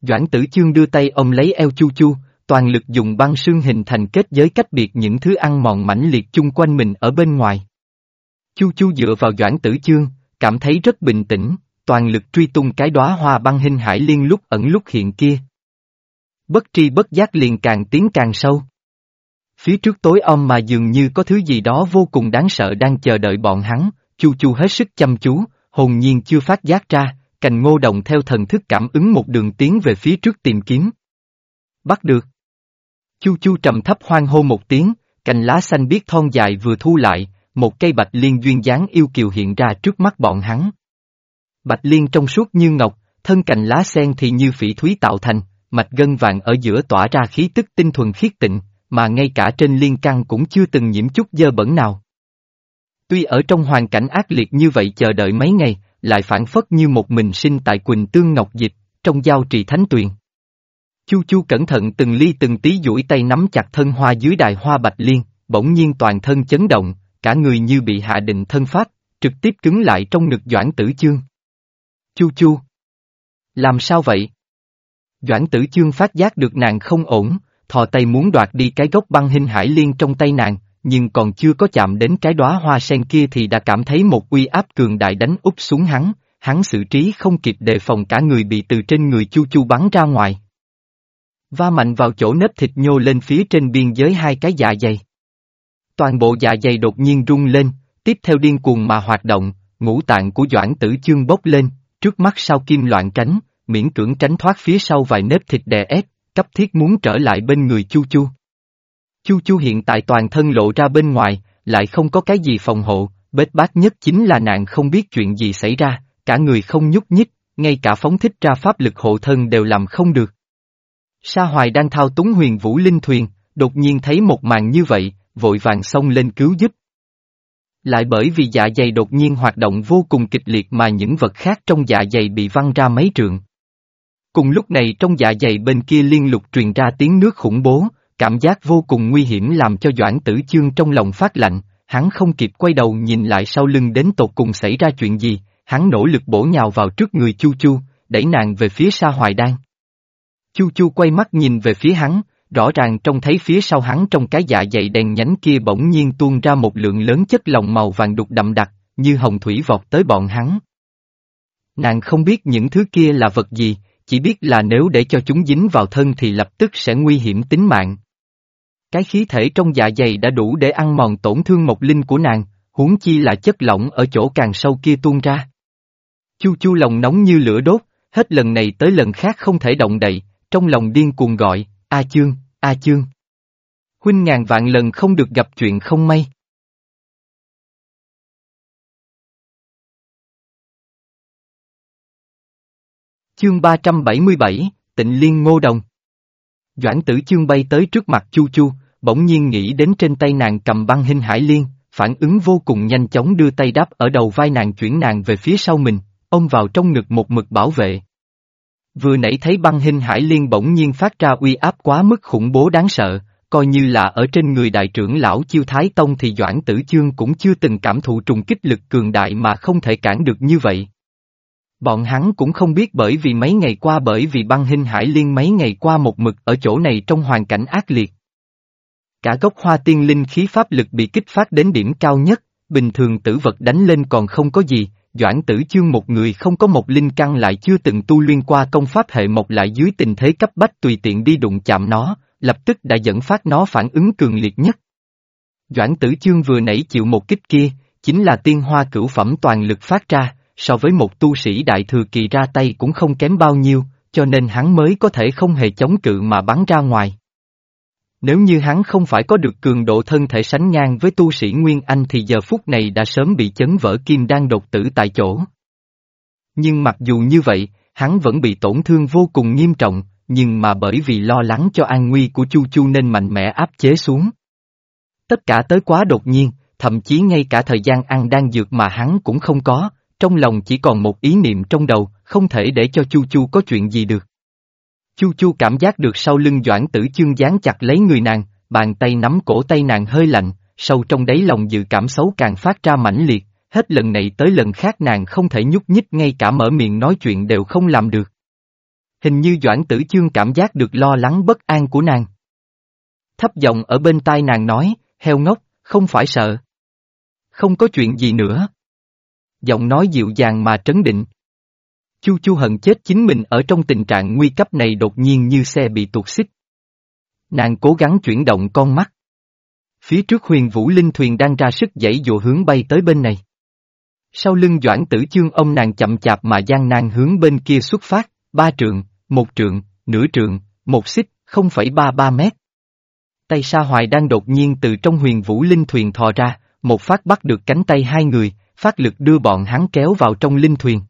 Speaker 1: Doãn tử chương đưa tay ông lấy eo chu chu, toàn lực dùng băng xương hình thành kết giới cách biệt những thứ ăn mòn mãnh liệt chung quanh mình ở bên ngoài. Chu chu dựa vào doãn tử chương, cảm thấy rất bình tĩnh, toàn lực truy tung cái đóa hoa băng hình hải liên lúc ẩn lúc hiện kia. Bất tri bất giác liền càng tiến càng sâu. Phía trước tối om mà dường như có thứ gì đó vô cùng đáng sợ đang chờ đợi bọn hắn, chu chu hết sức chăm chú, hồn nhiên chưa phát giác ra, cành ngô đồng theo thần thức cảm ứng một đường tiến về phía trước tìm kiếm. Bắt được. Chu chu trầm thấp hoang hô một tiếng, cành lá xanh biết thon dài vừa thu lại, một cây bạch liên duyên dáng yêu kiều hiện ra trước mắt bọn hắn. Bạch liên trong suốt như ngọc, thân cành lá sen thì như phỉ thúy tạo thành, mạch gân vàng ở giữa tỏa ra khí tức tinh thuần khiết tịnh, mà ngay cả trên liên căn cũng chưa từng nhiễm chút dơ bẩn nào. Tuy ở trong hoàn cảnh ác liệt như vậy chờ đợi mấy ngày, lại phản phất như một mình sinh tại Quỳnh Tương Ngọc Dịch, trong giao trì thánh tuyền. Chu Chu cẩn thận từng ly từng tí duỗi tay nắm chặt thân hoa dưới đài hoa bạch liên, bỗng nhiên toàn thân chấn động, cả người như bị hạ định thân phát trực tiếp cứng lại trong ngực Doãn Tử Chương. Chu Chu! Làm sao vậy? Doãn Tử Chương phát giác được nàng không ổn, thò tay muốn đoạt đi cái gốc băng hình hải liên trong tay nàng, nhưng còn chưa có chạm đến cái đóa hoa sen kia thì đã cảm thấy một uy áp cường đại đánh úp xuống hắn, hắn xử trí không kịp đề phòng cả người bị từ trên người chu chu bắn ra ngoài. Va mạnh vào chỗ nếp thịt nhô lên phía trên biên giới hai cái dạ dày. Toàn bộ dạ dày đột nhiên rung lên, tiếp theo điên cuồng mà hoạt động, ngũ tạng của Doãn Tử Chương bốc lên, trước mắt sau kim loạn tránh, miễn cưỡng tránh thoát phía sau vài nếp thịt đè ép, cấp thiết muốn trở lại bên người Chu Chu. Chu Chu hiện tại toàn thân lộ ra bên ngoài, lại không có cái gì phòng hộ, bết bát nhất chính là nạn không biết chuyện gì xảy ra, cả người không nhúc nhích, ngay cả phóng thích ra pháp lực hộ thân đều làm không được. Sa Hoài đang thao túng huyền vũ linh thuyền, đột nhiên thấy một màn như vậy, vội vàng xông lên cứu giúp. Lại bởi vì dạ dày đột nhiên hoạt động vô cùng kịch liệt mà những vật khác trong dạ dày bị văng ra mấy trượng. Cùng lúc này trong dạ dày bên kia liên lục truyền ra tiếng nước khủng bố, cảm giác vô cùng nguy hiểm làm cho Doãn Tử Chương trong lòng phát lạnh, hắn không kịp quay đầu nhìn lại sau lưng đến tột cùng xảy ra chuyện gì, hắn nỗ lực bổ nhào vào trước người Chu Chu, đẩy nàng về phía Sa Hoài Đan. Chu Chu quay mắt nhìn về phía hắn, rõ ràng trông thấy phía sau hắn trong cái dạ dày đèn nhánh kia bỗng nhiên tuôn ra một lượng lớn chất lỏng màu vàng đục đậm đặc, như hồng thủy vọt tới bọn hắn. Nàng không biết những thứ kia là vật gì, chỉ biết là nếu để cho chúng dính vào thân thì lập tức sẽ nguy hiểm tính mạng. Cái khí thể trong dạ dày đã đủ để ăn mòn tổn thương mộc linh của nàng, huống chi là chất lỏng ở chỗ càng sâu kia tuôn ra. Chu chu lòng nóng như lửa đốt, hết lần này tới lần khác không thể động đậy, trong lòng điên cuồng gọi, A Chương, A Chương. Huynh ngàn vạn lần không được gặp chuyện không may. Chương 377, Tịnh Liên Ngô Đồng Doãn tử chương bay tới trước mặt Chu Chu, bỗng nhiên nghĩ đến trên tay nàng cầm băng hình hải liên, phản ứng vô cùng nhanh chóng đưa tay đáp ở đầu vai nàng chuyển nàng về phía sau mình, ôm vào trong ngực một mực bảo vệ. Vừa nãy thấy băng hình hải liên bỗng nhiên phát ra uy áp quá mức khủng bố đáng sợ, coi như là ở trên người đại trưởng lão chiêu thái tông thì Doãn Tử Chương cũng chưa từng cảm thụ trùng kích lực cường đại mà không thể cản được như vậy. Bọn hắn cũng không biết bởi vì mấy ngày qua bởi vì băng hình hải liên mấy ngày qua một mực ở chỗ này trong hoàn cảnh ác liệt. Cả gốc hoa tiên linh khí pháp lực bị kích phát đến điểm cao nhất, bình thường tử vật đánh lên còn không có gì, Doãn tử chương một người không có một linh căn lại chưa từng tu luyện qua công pháp hệ mộc lại dưới tình thế cấp bách tùy tiện đi đụng chạm nó, lập tức đã dẫn phát nó phản ứng cường liệt nhất. Doãn tử chương vừa nãy chịu một kích kia, chính là tiên hoa cửu phẩm toàn lực phát ra, so với một tu sĩ đại thừa kỳ ra tay cũng không kém bao nhiêu, cho nên hắn mới có thể không hề chống cự mà bắn ra ngoài. Nếu như hắn không phải có được cường độ thân thể sánh ngang với tu sĩ Nguyên Anh thì giờ phút này đã sớm bị chấn vỡ kim đang đột tử tại chỗ. Nhưng mặc dù như vậy, hắn vẫn bị tổn thương vô cùng nghiêm trọng, nhưng mà bởi vì lo lắng cho an nguy của Chu Chu nên mạnh mẽ áp chế xuống. Tất cả tới quá đột nhiên, thậm chí ngay cả thời gian ăn đang dược mà hắn cũng không có, trong lòng chỉ còn một ý niệm trong đầu, không thể để cho Chu Chu có chuyện gì được. Chu Chu cảm giác được sau lưng Doãn Tử Chương dán chặt lấy người nàng, bàn tay nắm cổ tay nàng hơi lạnh, sâu trong đáy lòng dự cảm xấu càng phát ra mãnh liệt, hết lần này tới lần khác nàng không thể nhúc nhích ngay cả mở miệng nói chuyện đều không làm được. Hình như Doãn Tử Chương cảm giác được lo lắng bất an của nàng. Thấp giọng ở bên tai nàng nói, heo ngốc, không phải sợ. Không có chuyện gì nữa. Giọng nói dịu dàng mà trấn định. Chu Chu hận chết chính mình ở trong tình trạng nguy cấp này đột nhiên như xe bị tuột xích. Nàng cố gắng chuyển động con mắt. Phía trước huyền vũ linh thuyền đang ra sức dãy dụ hướng bay tới bên này. Sau lưng doãn tử chương ông nàng chậm chạp mà gian nan hướng bên kia xuất phát, ba trượng, một trượng, nửa trượng, một xích, không phẩy ba ba mét. Tay sa hoài đang đột nhiên từ trong huyền vũ linh thuyền thò ra, một phát bắt được cánh tay hai người, phát lực đưa bọn hắn kéo vào trong linh thuyền.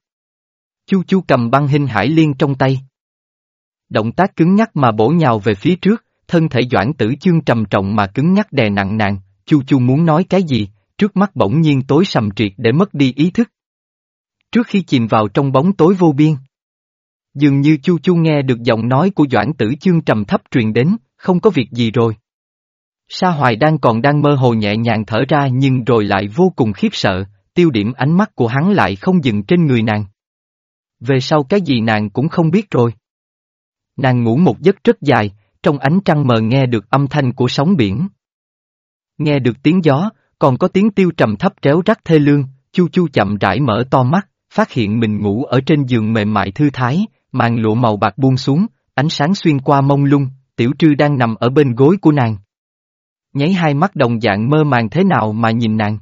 Speaker 1: Chu chu cầm băng hình hải liên trong tay. Động tác cứng nhắc mà bổ nhào về phía trước, thân thể doãn tử chương trầm trọng mà cứng nhắc đè nặng nặng, chu chu muốn nói cái gì, trước mắt bỗng nhiên tối sầm triệt để mất đi ý thức. Trước khi chìm vào trong bóng tối vô biên. Dường như chu chu nghe được giọng nói của doãn tử chương trầm thấp truyền đến, không có việc gì rồi. Sa hoài đang còn đang mơ hồ nhẹ nhàng thở ra nhưng rồi lại vô cùng khiếp sợ, tiêu điểm ánh mắt của hắn lại không dừng trên người nàng. Về sau cái gì nàng cũng không biết rồi. Nàng ngủ một giấc rất dài, trong ánh trăng mờ nghe được âm thanh của sóng biển. Nghe được tiếng gió, còn có tiếng tiêu trầm thấp tréo rắc thê lương, chu chu chậm rãi mở to mắt, phát hiện mình ngủ ở trên giường mềm mại thư thái, màn lụa màu bạc buông xuống, ánh sáng xuyên qua mông lung, tiểu trư đang nằm ở bên gối của nàng. Nháy hai mắt đồng dạng mơ màng thế nào mà nhìn nàng.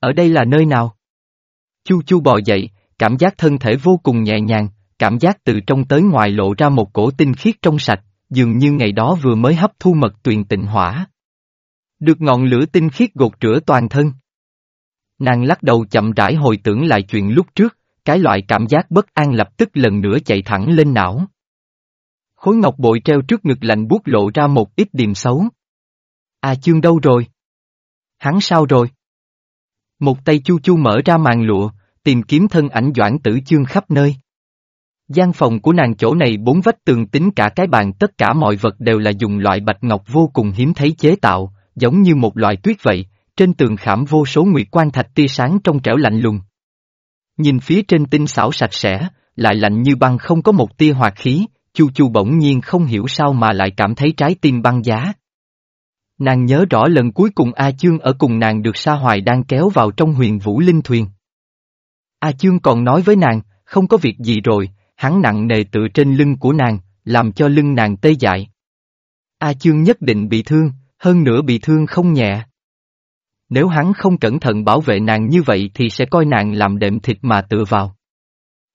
Speaker 1: Ở đây là nơi nào? Chu chu bò dậy, cảm giác thân thể vô cùng nhẹ nhàng, cảm giác từ trong tới ngoài lộ ra một cổ tinh khiết trong sạch, dường như ngày đó vừa mới hấp thu mật tuyền tịnh hỏa. Được ngọn lửa tinh khiết gột rửa toàn thân. Nàng lắc đầu chậm rãi hồi tưởng lại chuyện lúc trước, cái loại cảm giác bất an lập tức lần nữa chạy thẳng lên não. Khối ngọc bội treo trước ngực lạnh buốt lộ ra một ít điềm xấu. À chương đâu rồi? Hắn sao rồi? Một tay chu chu mở ra màn lụa, tìm kiếm thân ảnh doãn tử chương khắp nơi. gian phòng của nàng chỗ này bốn vách tường tính cả cái bàn tất cả mọi vật đều là dùng loại bạch ngọc vô cùng hiếm thấy chế tạo, giống như một loại tuyết vậy, trên tường khảm vô số nguyệt quan thạch tia sáng trong trẻo lạnh lùng. Nhìn phía trên tinh xảo sạch sẽ, lại lạnh như băng không có một tia hoạt khí, chu chu bỗng nhiên không hiểu sao mà lại cảm thấy trái tim băng giá. Nàng nhớ rõ lần cuối cùng A Chương ở cùng nàng được Sa Hoài đang kéo vào trong huyền vũ linh thuyền. A Chương còn nói với nàng, không có việc gì rồi, hắn nặng nề tựa trên lưng của nàng, làm cho lưng nàng tê dại. A Chương nhất định bị thương, hơn nữa bị thương không nhẹ. Nếu hắn không cẩn thận bảo vệ nàng như vậy thì sẽ coi nàng làm đệm thịt mà tựa vào.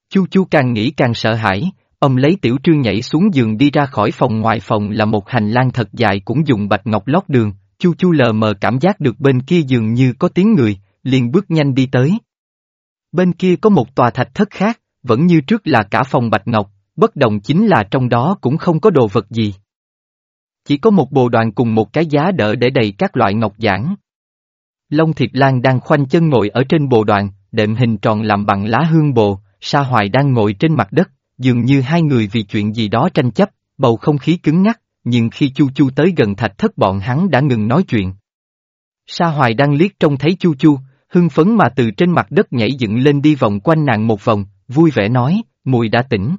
Speaker 1: Chu Chu càng nghĩ càng sợ hãi, ông lấy tiểu trương nhảy xuống giường đi ra khỏi phòng ngoài phòng là một hành lang thật dài cũng dùng bạch ngọc lót đường, Chu Chu lờ mờ cảm giác được bên kia giường như có tiếng người, liền bước nhanh đi tới. Bên kia có một tòa thạch thất khác, vẫn như trước là cả phòng bạch ngọc, bất đồng chính là trong đó cũng không có đồ vật gì. Chỉ có một bồ đoàn cùng một cái giá đỡ để đầy các loại ngọc giản. Long Thiệt Lan đang khoanh chân ngồi ở trên bồ đoàn, đệm hình tròn làm bằng lá hương bồ, Sa Hoài đang ngồi trên mặt đất, dường như hai người vì chuyện gì đó tranh chấp, bầu không khí cứng ngắc, nhưng khi Chu Chu tới gần thạch thất bọn hắn đã ngừng nói chuyện. Sa Hoài đang liếc trông thấy Chu Chu, hưng phấn mà từ trên mặt đất nhảy dựng lên đi vòng quanh nàng một vòng, vui vẻ nói, mùi đã tỉnh.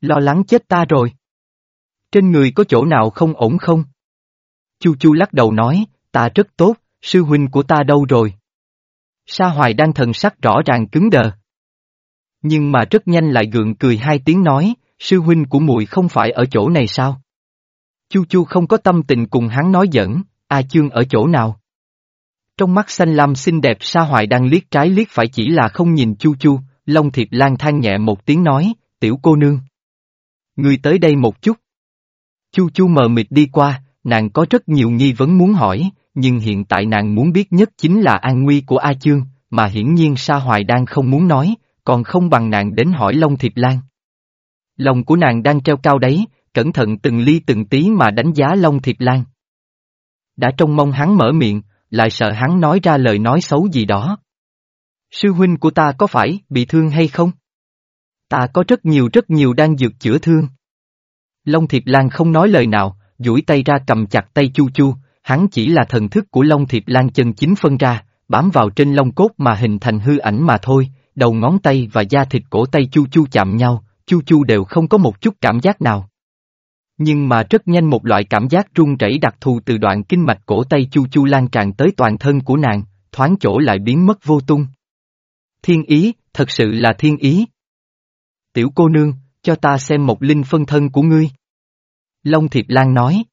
Speaker 1: Lo lắng chết ta rồi. Trên người có chỗ nào không ổn không? Chu Chu lắc đầu nói, ta rất tốt, sư huynh của ta đâu rồi? Sa Hoài đang thần sắc rõ ràng cứng đờ. Nhưng mà rất nhanh lại gượng cười hai tiếng nói, sư huynh của muội không phải ở chỗ này sao? Chu Chu không có tâm tình cùng hắn nói giỡn, A Chương ở chỗ nào? Trong mắt xanh lam xinh đẹp Sa Hoài đang liếc trái liếc phải chỉ là không nhìn Chu Chu, Long Thiệp Lan than nhẹ một tiếng nói, tiểu cô nương. Người tới đây một chút. Chu Chu mờ mịt đi qua, nàng có rất nhiều nghi vấn muốn hỏi, nhưng hiện tại nàng muốn biết nhất chính là an nguy của A Chương, mà hiển nhiên Sa Hoài đang không muốn nói, còn không bằng nàng đến hỏi Long Thiệp Lan. Lòng của nàng đang treo cao đấy, cẩn thận từng ly từng tí mà đánh giá Long Thiệp Lan. Đã trông mong hắn mở miệng, lại sợ hắn nói ra lời nói xấu gì đó. Sư huynh của ta có phải bị thương hay không? Ta có rất nhiều rất nhiều đang dược chữa thương. Long Thiệp Lan không nói lời nào, duỗi tay ra cầm chặt tay Chu Chu, hắn chỉ là thần thức của Long Thiệp Lan chân chính phân ra, bám vào trên lông cốt mà hình thành hư ảnh mà thôi, đầu ngón tay và da thịt cổ tay Chu Chu chạm nhau, Chu Chu đều không có một chút cảm giác nào. Nhưng mà rất nhanh một loại cảm giác run rẩy đặc thù từ đoạn kinh mạch cổ tay Chu Chu lan tràn tới toàn thân của nàng, thoáng chỗ lại biến mất vô tung. Thiên ý, thật sự là thiên ý. Tiểu cô nương, cho ta xem một linh phân thân của ngươi. Long Thiệp Lan nói.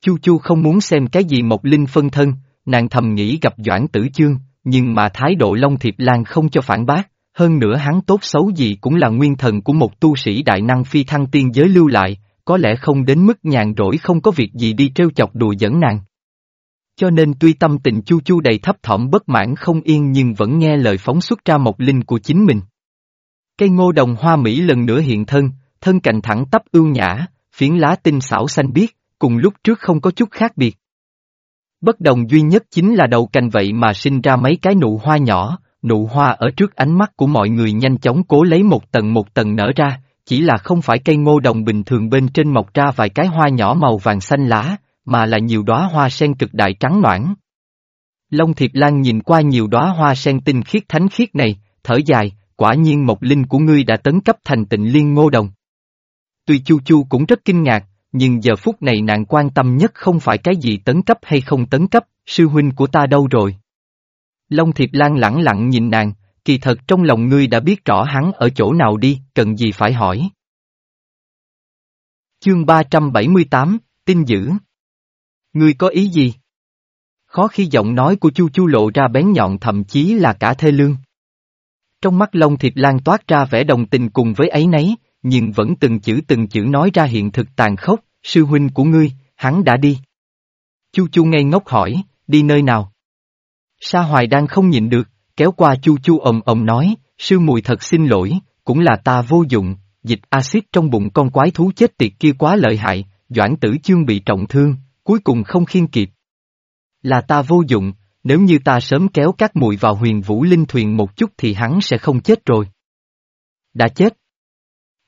Speaker 1: Chu Chu không muốn xem cái gì một linh phân thân, nàng thầm nghĩ gặp Doãn Tử Chương, nhưng mà thái độ Long Thiệp Lan không cho phản bác, hơn nữa hắn tốt xấu gì cũng là nguyên thần của một tu sĩ đại năng phi thăng tiên giới lưu lại, có lẽ không đến mức nhàn rỗi không có việc gì đi trêu chọc đùa dẫn nàng. Cho nên tuy tâm tình Chu Chu đầy thấp thỏm bất mãn không yên nhưng vẫn nghe lời phóng xuất ra một linh của chính mình. Cây ngô đồng hoa Mỹ lần nữa hiện thân, thân cành thẳng tắp ưu nhã, phiến lá tinh xảo xanh biếc, cùng lúc trước không có chút khác biệt. Bất đồng duy nhất chính là đầu cành vậy mà sinh ra mấy cái nụ hoa nhỏ, nụ hoa ở trước ánh mắt của mọi người nhanh chóng cố lấy một tầng một tầng nở ra, chỉ là không phải cây ngô đồng bình thường bên trên mọc ra vài cái hoa nhỏ màu vàng xanh lá, mà là nhiều đóa hoa sen cực đại trắng noãn. Long Thiệp Lan nhìn qua nhiều đóa hoa sen tinh khiết thánh khiết này, thở dài, quả nhiên mộc linh của ngươi đã tấn cấp thành tịnh liên ngô đồng. Tuy Chu Chu cũng rất kinh ngạc, nhưng giờ phút này nàng quan tâm nhất không phải cái gì tấn cấp hay không tấn cấp, sư huynh của ta đâu rồi. Long Thiệp Lan lẳng lặng nhìn nàng, kỳ thật trong lòng ngươi đã biết rõ hắn ở chỗ nào đi, cần gì phải hỏi. Chương 378, tin dữ. Ngươi có ý gì? Khó khi giọng nói của Chu Chu lộ ra bén nhọn thậm chí là cả thê lương. Trong mắt Long thịt Lan toát ra vẻ đồng tình cùng với ấy nấy, nhưng vẫn từng chữ từng chữ nói ra hiện thực tàn khốc, sư huynh của ngươi, hắn đã đi. Chu Chu ngây ngốc hỏi, đi nơi nào? Sa Hoài đang không nhịn được, kéo qua Chu Chu ầm ầm nói, sư mùi thật xin lỗi, cũng là ta vô dụng, dịch axit trong bụng con quái thú chết tiệt kia quá lợi hại, Doãn Tử Chương bị trọng thương, cuối cùng không khiên kịp. Là ta vô dụng, nếu như ta sớm kéo các mùi vào huyền vũ linh thuyền một chút thì hắn sẽ không chết rồi. Đã chết.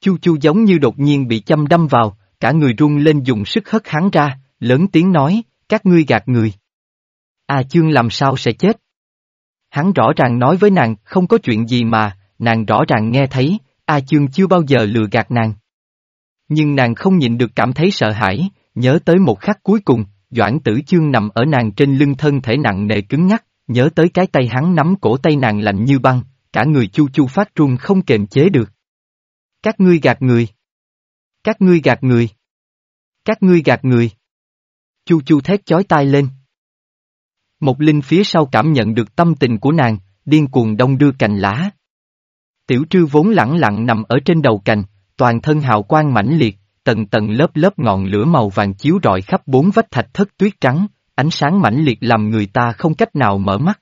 Speaker 1: Chu chu giống như đột nhiên bị châm đâm vào, cả người run lên dùng sức hất hắn ra, lớn tiếng nói, các ngươi gạt người. À chương làm sao sẽ chết? Hắn rõ ràng nói với nàng, không có chuyện gì mà, nàng rõ ràng nghe thấy, A chương chưa bao giờ lừa gạt nàng. Nhưng nàng không nhịn được cảm thấy sợ hãi, nhớ tới một khắc cuối cùng, Doãn tử chương nằm ở nàng trên lưng thân thể nặng nề cứng ngắc, nhớ tới cái tay hắn nắm cổ tay nàng lạnh như băng, cả người chu chu phát run không kềm chế được. Các ngươi gạt người. Các ngươi gạt người. Các ngươi gạt người. Chu chu thét chói tai lên. Một linh phía sau cảm nhận được tâm tình của nàng, điên cuồng đông đưa cành lá. Tiểu trư vốn lẳng lặng nằm ở trên đầu cành, toàn thân hào quang mãnh liệt, tầng tầng lớp lớp ngọn lửa màu vàng chiếu rọi khắp bốn vách thạch thất tuyết trắng, ánh sáng mãnh liệt làm người ta không cách nào mở mắt.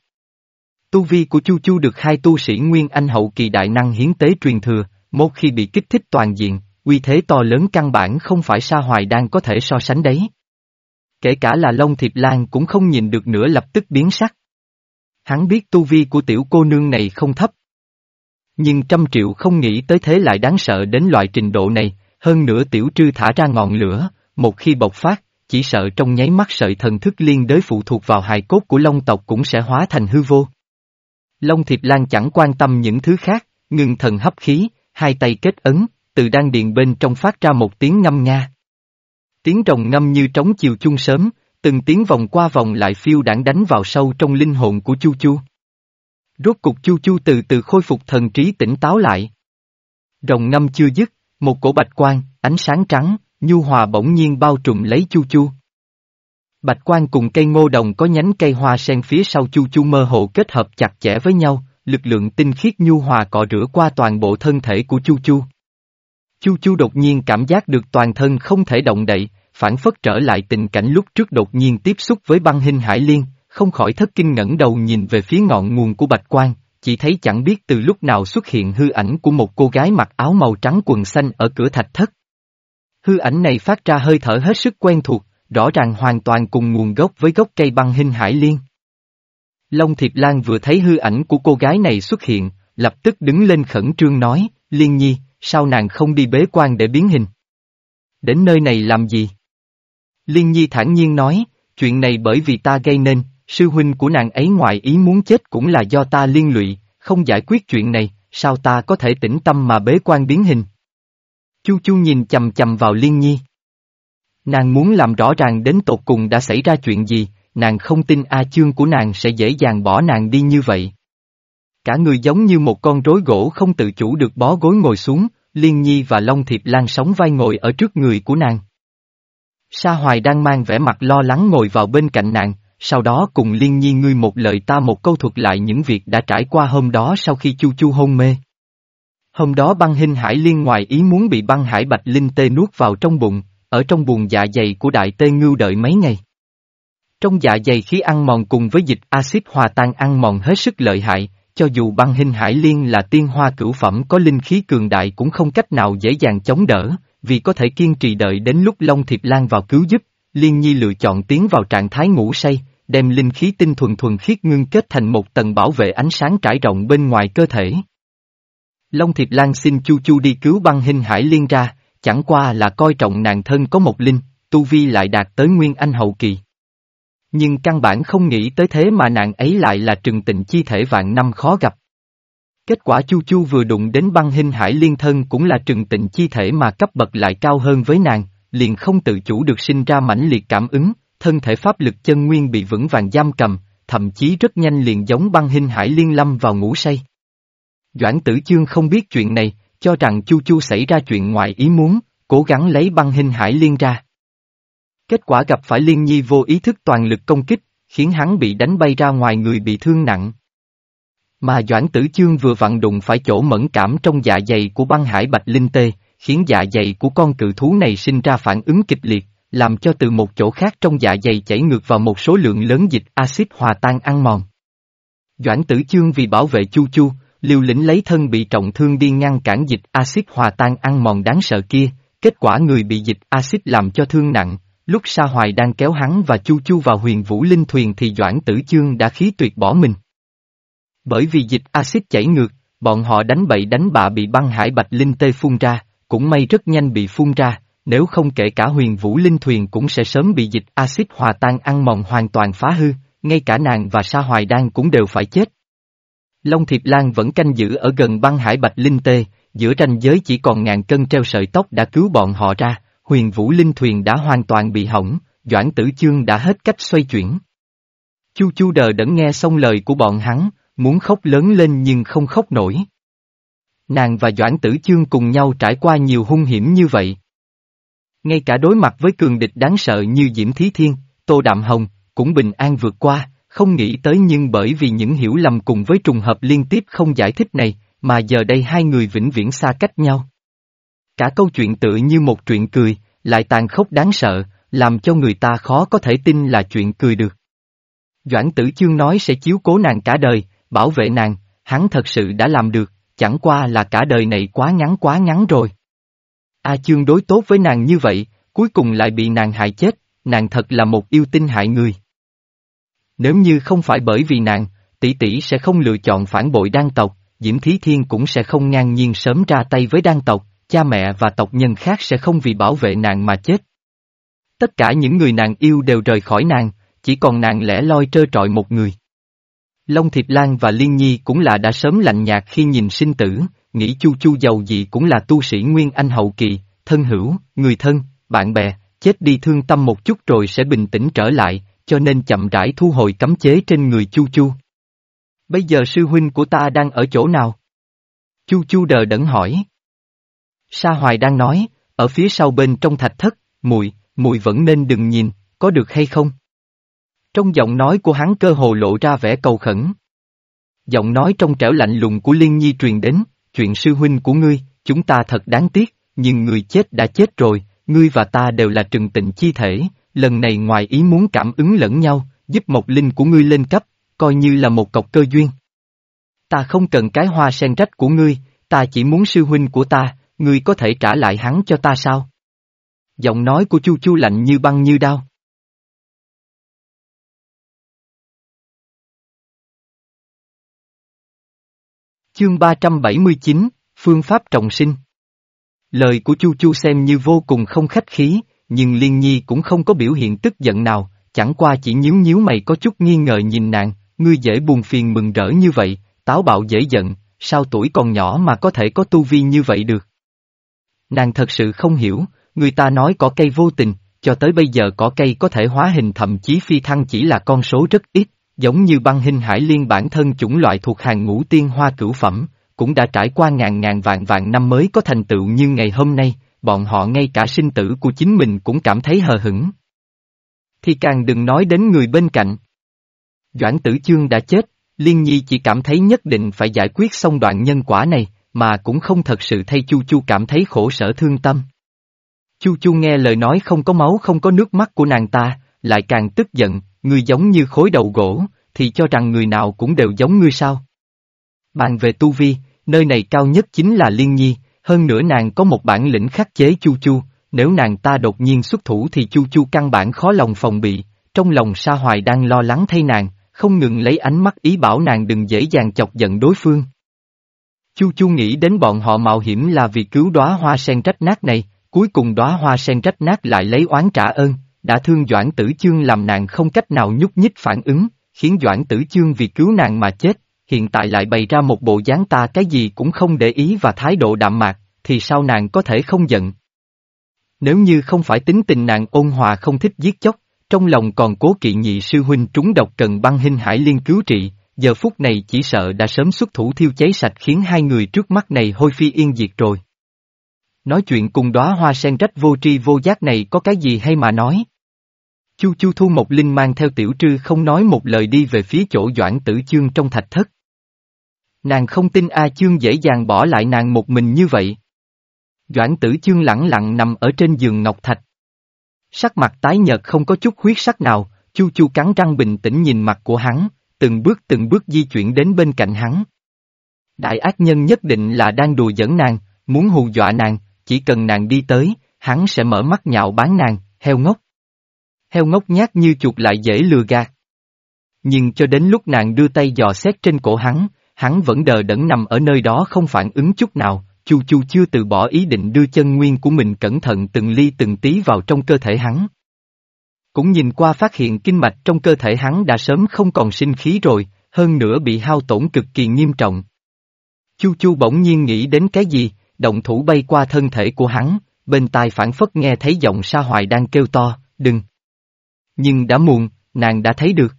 Speaker 1: Tu vi của Chu Chu được hai tu sĩ Nguyên Anh hậu kỳ đại năng hiến tế truyền thừa, một khi bị kích thích toàn diện, uy thế to lớn căn bản không phải Sa Hoài đang có thể so sánh đấy. Kể cả là Long Thiệp Lan cũng không nhìn được nữa lập tức biến sắc. Hắn biết tu vi của tiểu cô nương này không thấp. Nhưng trăm triệu không nghĩ tới thế lại đáng sợ đến loại trình độ này, hơn nữa tiểu trư thả ra ngọn lửa, một khi bộc phát, chỉ sợ trong nháy mắt sợi thần thức liên đới phụ thuộc vào hài cốt của Long tộc cũng sẽ hóa thành hư vô. Long Thiệp Lan chẳng quan tâm những thứ khác, ngừng thần hấp khí, hai tay kết ấn, từ đan điện bên trong phát ra một tiếng ngâm nga. Tiếng rồng ngâm như trống chiều chung sớm, từng tiếng vòng qua vòng lại phiêu đảng đánh vào sâu trong linh hồn của Chu Chu. Rốt cục Chu Chu từ từ khôi phục thần trí tỉnh táo lại. Rồng ngâm chưa dứt, một cổ bạch quang, ánh sáng trắng, nhu hòa bỗng nhiên bao trùm lấy Chu Chu. Bạch quang cùng cây ngô đồng có nhánh cây hoa sen phía sau Chu Chu mơ hồ kết hợp chặt chẽ với nhau, lực lượng tinh khiết nhu hòa cọ rửa qua toàn bộ thân thể của Chu Chu. Chu Chu đột nhiên cảm giác được toàn thân không thể động đậy, phản phất trở lại tình cảnh lúc trước đột nhiên tiếp xúc với băng hình hải liên, không khỏi thất kinh ngẩng đầu nhìn về phía ngọn nguồn của bạch quang, chỉ thấy chẳng biết từ lúc nào xuất hiện hư ảnh của một cô gái mặc áo màu trắng quần xanh ở cửa thạch thất. Hư ảnh này phát ra hơi thở hết sức quen thuộc, rõ ràng hoàn toàn cùng nguồn gốc với gốc cây băng hình hải liên. Long Thiệp Lan vừa thấy hư ảnh của cô gái này xuất hiện, lập tức đứng lên khẩn trương nói, Liên Nhi, sao nàng không đi bế quan để biến hình? Đến nơi này làm gì? Liên Nhi thản nhiên nói, chuyện này bởi vì ta gây nên, sư huynh của nàng ấy ngoài ý muốn chết cũng là do ta liên lụy, không giải quyết chuyện này, sao ta có thể tĩnh tâm mà bế quan biến hình? Chu Chu nhìn chầm chầm vào Liên Nhi. Nàng muốn làm rõ ràng đến tột cùng đã xảy ra chuyện gì, nàng không tin A chương của nàng sẽ dễ dàng bỏ nàng đi như vậy. Cả người giống như một con rối gỗ không tự chủ được bó gối ngồi xuống, Liên Nhi và Long Thiệp Lan sóng vai ngồi ở trước người của nàng. Sa Hoài đang mang vẻ mặt lo lắng ngồi vào bên cạnh nàng, sau đó cùng Liên Nhi ngươi một lời ta một câu thuật lại những việc đã trải qua hôm đó sau khi Chu Chu hôn mê. Hôm đó băng hình hải liên ngoài ý muốn bị băng hải bạch linh tê nuốt vào trong bụng, ở trong buồng dạ dày của đại tê ngưu đợi mấy ngày. Trong dạ dày khí ăn mòn cùng với dịch axit hòa tan ăn mòn hết sức lợi hại, cho dù băng hình hải liên là tiên hoa cửu phẩm có linh khí cường đại cũng không cách nào dễ dàng chống đỡ, vì có thể kiên trì đợi đến lúc Long Thiệp Lan vào cứu giúp, Liên Nhi lựa chọn tiến vào trạng thái ngủ say, đem linh khí tinh thuần thuần khiết ngưng kết thành một tầng bảo vệ ánh sáng trải rộng bên ngoài cơ thể. Long Thiệp Lan xin Chu Chu đi cứu băng hình hải liên ra, chẳng qua là coi trọng nàng thân có một linh, tu vi lại đạt tới nguyên anh hậu kỳ. Nhưng căn bản không nghĩ tới thế mà nàng ấy lại là trừng tịnh chi thể vạn năm khó gặp. Kết quả Chu Chu vừa đụng đến băng hình hải liên thân cũng là trừng tịnh chi thể mà cấp bậc lại cao hơn với nàng, liền không tự chủ được sinh ra mãnh liệt cảm ứng, thân thể pháp lực chân nguyên bị vững vàng giam cầm, thậm chí rất nhanh liền giống băng hình hải liên lâm vào ngủ say. Doãn tử chương không biết chuyện này, cho rằng Chu Chu xảy ra chuyện ngoài ý muốn, cố gắng lấy băng hình hải liên ra. Kết quả gặp phải liên nhi vô ý thức toàn lực công kích, khiến hắn bị đánh bay ra ngoài người bị thương nặng. Mà Doãn Tử Chương vừa vặn đụng phải chỗ mẫn cảm trong dạ dày của băng hải bạch linh tê, khiến dạ dày của con cự thú này sinh ra phản ứng kịch liệt, làm cho từ một chỗ khác trong dạ dày chảy ngược vào một số lượng lớn dịch axit hòa tan ăn mòn. Doãn Tử Chương vì bảo vệ Chu Chu, liều lĩnh lấy thân bị trọng thương đi ngăn cản dịch axit hòa tan ăn mòn đáng sợ kia, kết quả người bị dịch axit làm cho thương nặng, lúc Sa Hoài đang kéo hắn và Chu Chu vào huyền vũ linh thuyền thì Doãn Tử Chương đã khí tuyệt bỏ mình. Bởi vì dịch axit chảy ngược, bọn họ đánh bậy đánh bạ bị băng hải bạch linh tê phun ra, cũng may rất nhanh bị phun ra, nếu không kể cả huyền vũ linh thuyền cũng sẽ sớm bị dịch axit hòa tan ăn mòn hoàn toàn phá hư, ngay cả nàng và Sa Hoài Đan cũng đều phải chết. Long Thiệp Lan vẫn canh giữ ở gần băng hải bạch linh tê, giữa ranh giới chỉ còn ngàn cân treo sợi tóc đã cứu bọn họ ra, huyền vũ linh thuyền đã hoàn toàn bị hỏng, Doãn Tử Chương đã hết cách xoay chuyển. Chu Chu đờ đẫn nghe xong lời của bọn hắn, muốn khóc lớn lên nhưng không khóc nổi. Nàng và Doãn Tử Chương cùng nhau trải qua nhiều hung hiểm như vậy. Ngay cả đối mặt với cường địch đáng sợ như Diễm Thí Thiên, Tô Đạm Hồng, cũng bình an vượt qua, không nghĩ tới nhưng bởi vì những hiểu lầm cùng với trùng hợp liên tiếp không giải thích này, mà giờ đây hai người vĩnh viễn xa cách nhau. Cả câu chuyện tự như một chuyện cười, lại tàn khốc đáng sợ, làm cho người ta khó có thể tin là chuyện cười được. Doãn tử chương nói sẽ chiếu cố nàng cả đời, bảo vệ nàng, hắn thật sự đã làm được, chẳng qua là cả đời này quá ngắn quá ngắn rồi. A chương đối tốt với nàng như vậy, cuối cùng lại bị nàng hại chết, nàng thật là một yêu tinh hại người. Nếu như không phải bởi vì nàng, tỷ tỷ sẽ không lựa chọn phản bội đan tộc, Diễm Thí Thiên cũng sẽ không ngang nhiên sớm ra tay với đan tộc, cha mẹ và tộc nhân khác sẽ không vì bảo vệ nàng mà chết. Tất cả những người nàng yêu đều rời khỏi nàng, chỉ còn nàng lẻ loi trơ trọi một người. Long Thiệp Lan và Liên Nhi cũng là đã sớm lạnh nhạt khi nhìn sinh tử, nghĩ Chu Chu giàu gì cũng là tu sĩ Nguyên Anh hậu kỳ, thân hữu, người thân, bạn bè, chết đi thương tâm một chút rồi sẽ bình tĩnh trở lại, cho nên chậm rãi thu hồi cấm chế trên người Chu Chu. Bây giờ sư huynh của ta đang ở chỗ nào? Chu Chu đờ đẫn hỏi. Sa Hoài đang nói, ở phía sau bên trong thạch thất, mùi, mùi vẫn nên đừng nhìn, có được hay không? Trong giọng nói của hắn cơ hồ lộ ra vẻ cầu khẩn. Giọng nói trong trẻo lạnh lùng của Liên Nhi truyền đến, chuyện sư huynh của ngươi, chúng ta thật đáng tiếc, nhưng người chết đã chết rồi, ngươi và ta đều là trừng tịnh chi thể, lần này ngoài ý muốn cảm ứng lẫn nhau, giúp Mộc linh của ngươi lên cấp, coi như là một cọc cơ duyên. Ta không cần cái hoa sen rách của ngươi, ta chỉ muốn sư huynh của ta, ngươi có thể trả lại hắn cho ta sao? Giọng nói của Chu Chu lạnh như băng như đao. Chương 379, Phương pháp trọng sinh Lời của Chu Chu xem như vô cùng không khách khí, nhưng Liên Nhi cũng không có biểu hiện tức giận nào, chẳng qua chỉ nhíu nhíu mày có chút nghi ngờ nhìn nàng, ngươi dễ buồn phiền mừng rỡ như vậy, táo bạo dễ giận, sao tuổi còn nhỏ mà có thể có tu vi như vậy được. Nàng thật sự không hiểu, người ta nói có cây vô tình, cho tới bây giờ có cây có thể hóa hình thậm chí phi thăng chỉ là con số rất ít, giống như băng hình hải liên bản thân chủng loại thuộc hàng ngũ tiên hoa cửu phẩm, cũng đã trải qua ngàn ngàn vạn vạn năm mới có thành tựu như ngày hôm nay, bọn họ ngay cả sinh tử của chính mình cũng cảm thấy hờ hững. Thì càng đừng nói đến người bên cạnh. Doãn tử chương đã chết, Liên Nhi chỉ cảm thấy nhất định phải giải quyết xong đoạn nhân quả này, mà cũng không thật sự thay Chu Chu cảm thấy khổ sở thương tâm. Chu Chu nghe lời nói không có máu không có nước mắt của nàng ta, lại càng tức giận, người giống như khối đầu gỗ, thì cho rằng người nào cũng đều giống ngươi sao. Bàn về tu vi, nơi này cao nhất chính là Liên Nhi, hơn nữa nàng có một bản lĩnh khắc chế Chu Chu, nếu nàng ta đột nhiên xuất thủ thì Chu Chu căn bản khó lòng phòng bị, trong lòng Sa Hoài đang lo lắng thay nàng, không ngừng lấy ánh mắt ý bảo nàng đừng dễ dàng chọc giận đối phương. Chu Chu nghĩ đến bọn họ mạo hiểm là vì cứu đóa hoa sen rách nát này, cuối cùng đóa hoa sen rách nát lại lấy oán trả ơn, đã thương Doãn Tử Chương làm nàng không cách nào nhúc nhích phản ứng, khiến Doãn Tử Chương vì cứu nàng mà chết, hiện tại lại bày ra một bộ dáng ta cái gì cũng không để ý và thái độ đạm mạc, thì sao nàng có thể không giận? Nếu như không phải tính tình nàng ôn hòa không thích giết chóc, trong lòng còn cố kỵ nhị sư huynh trúng độc cần băng hình hải liên cứu trị, giờ phút này chỉ sợ đã sớm xuất thủ thiêu cháy sạch khiến hai người trước mắt này hôi phi yên diệt rồi. Nói chuyện cùng đóa hoa sen rách vô tri vô giác này có cái gì hay mà nói? Chu Chu Thu Mộc Linh mang theo tiểu trư không nói một lời đi về phía chỗ Doãn Tử Chương trong thạch thất. Nàng không tin A Chương dễ dàng bỏ lại nàng một mình như vậy. Doãn Tử Chương lẳng lặng nằm ở trên giường ngọc thạch. Sắc mặt tái nhợt không có chút huyết sắc nào, Chu Chu cắn răng bình tĩnh nhìn mặt của hắn, từng bước từng bước di chuyển đến bên cạnh hắn. Đại ác nhân nhất định là đang đùa giỡn nàng, muốn hù dọa nàng, chỉ cần nàng đi tới, hắn sẽ mở mắt nhạo bán nàng, heo ngốc. Heo ngốc nhát như chuột lại dễ lừa gạt. Nhưng cho đến lúc nàng đưa tay dò xét trên cổ hắn, hắn vẫn đờ đẫn nằm ở nơi đó không phản ứng chút nào, Chu Chu chưa từ bỏ ý định đưa chân nguyên của mình cẩn thận từng ly từng tí vào trong cơ thể hắn. Cũng nhìn qua phát hiện kinh mạch trong cơ thể hắn đã sớm không còn sinh khí rồi, hơn nữa bị hao tổn cực kỳ nghiêm trọng. Chu Chu bỗng nhiên nghĩ đến cái gì, động thủ bay qua thân thể của hắn, bên tai phản phất nghe thấy giọng sa hoài đang kêu to, đừng. Nhưng đã muộn, nàng đã thấy được.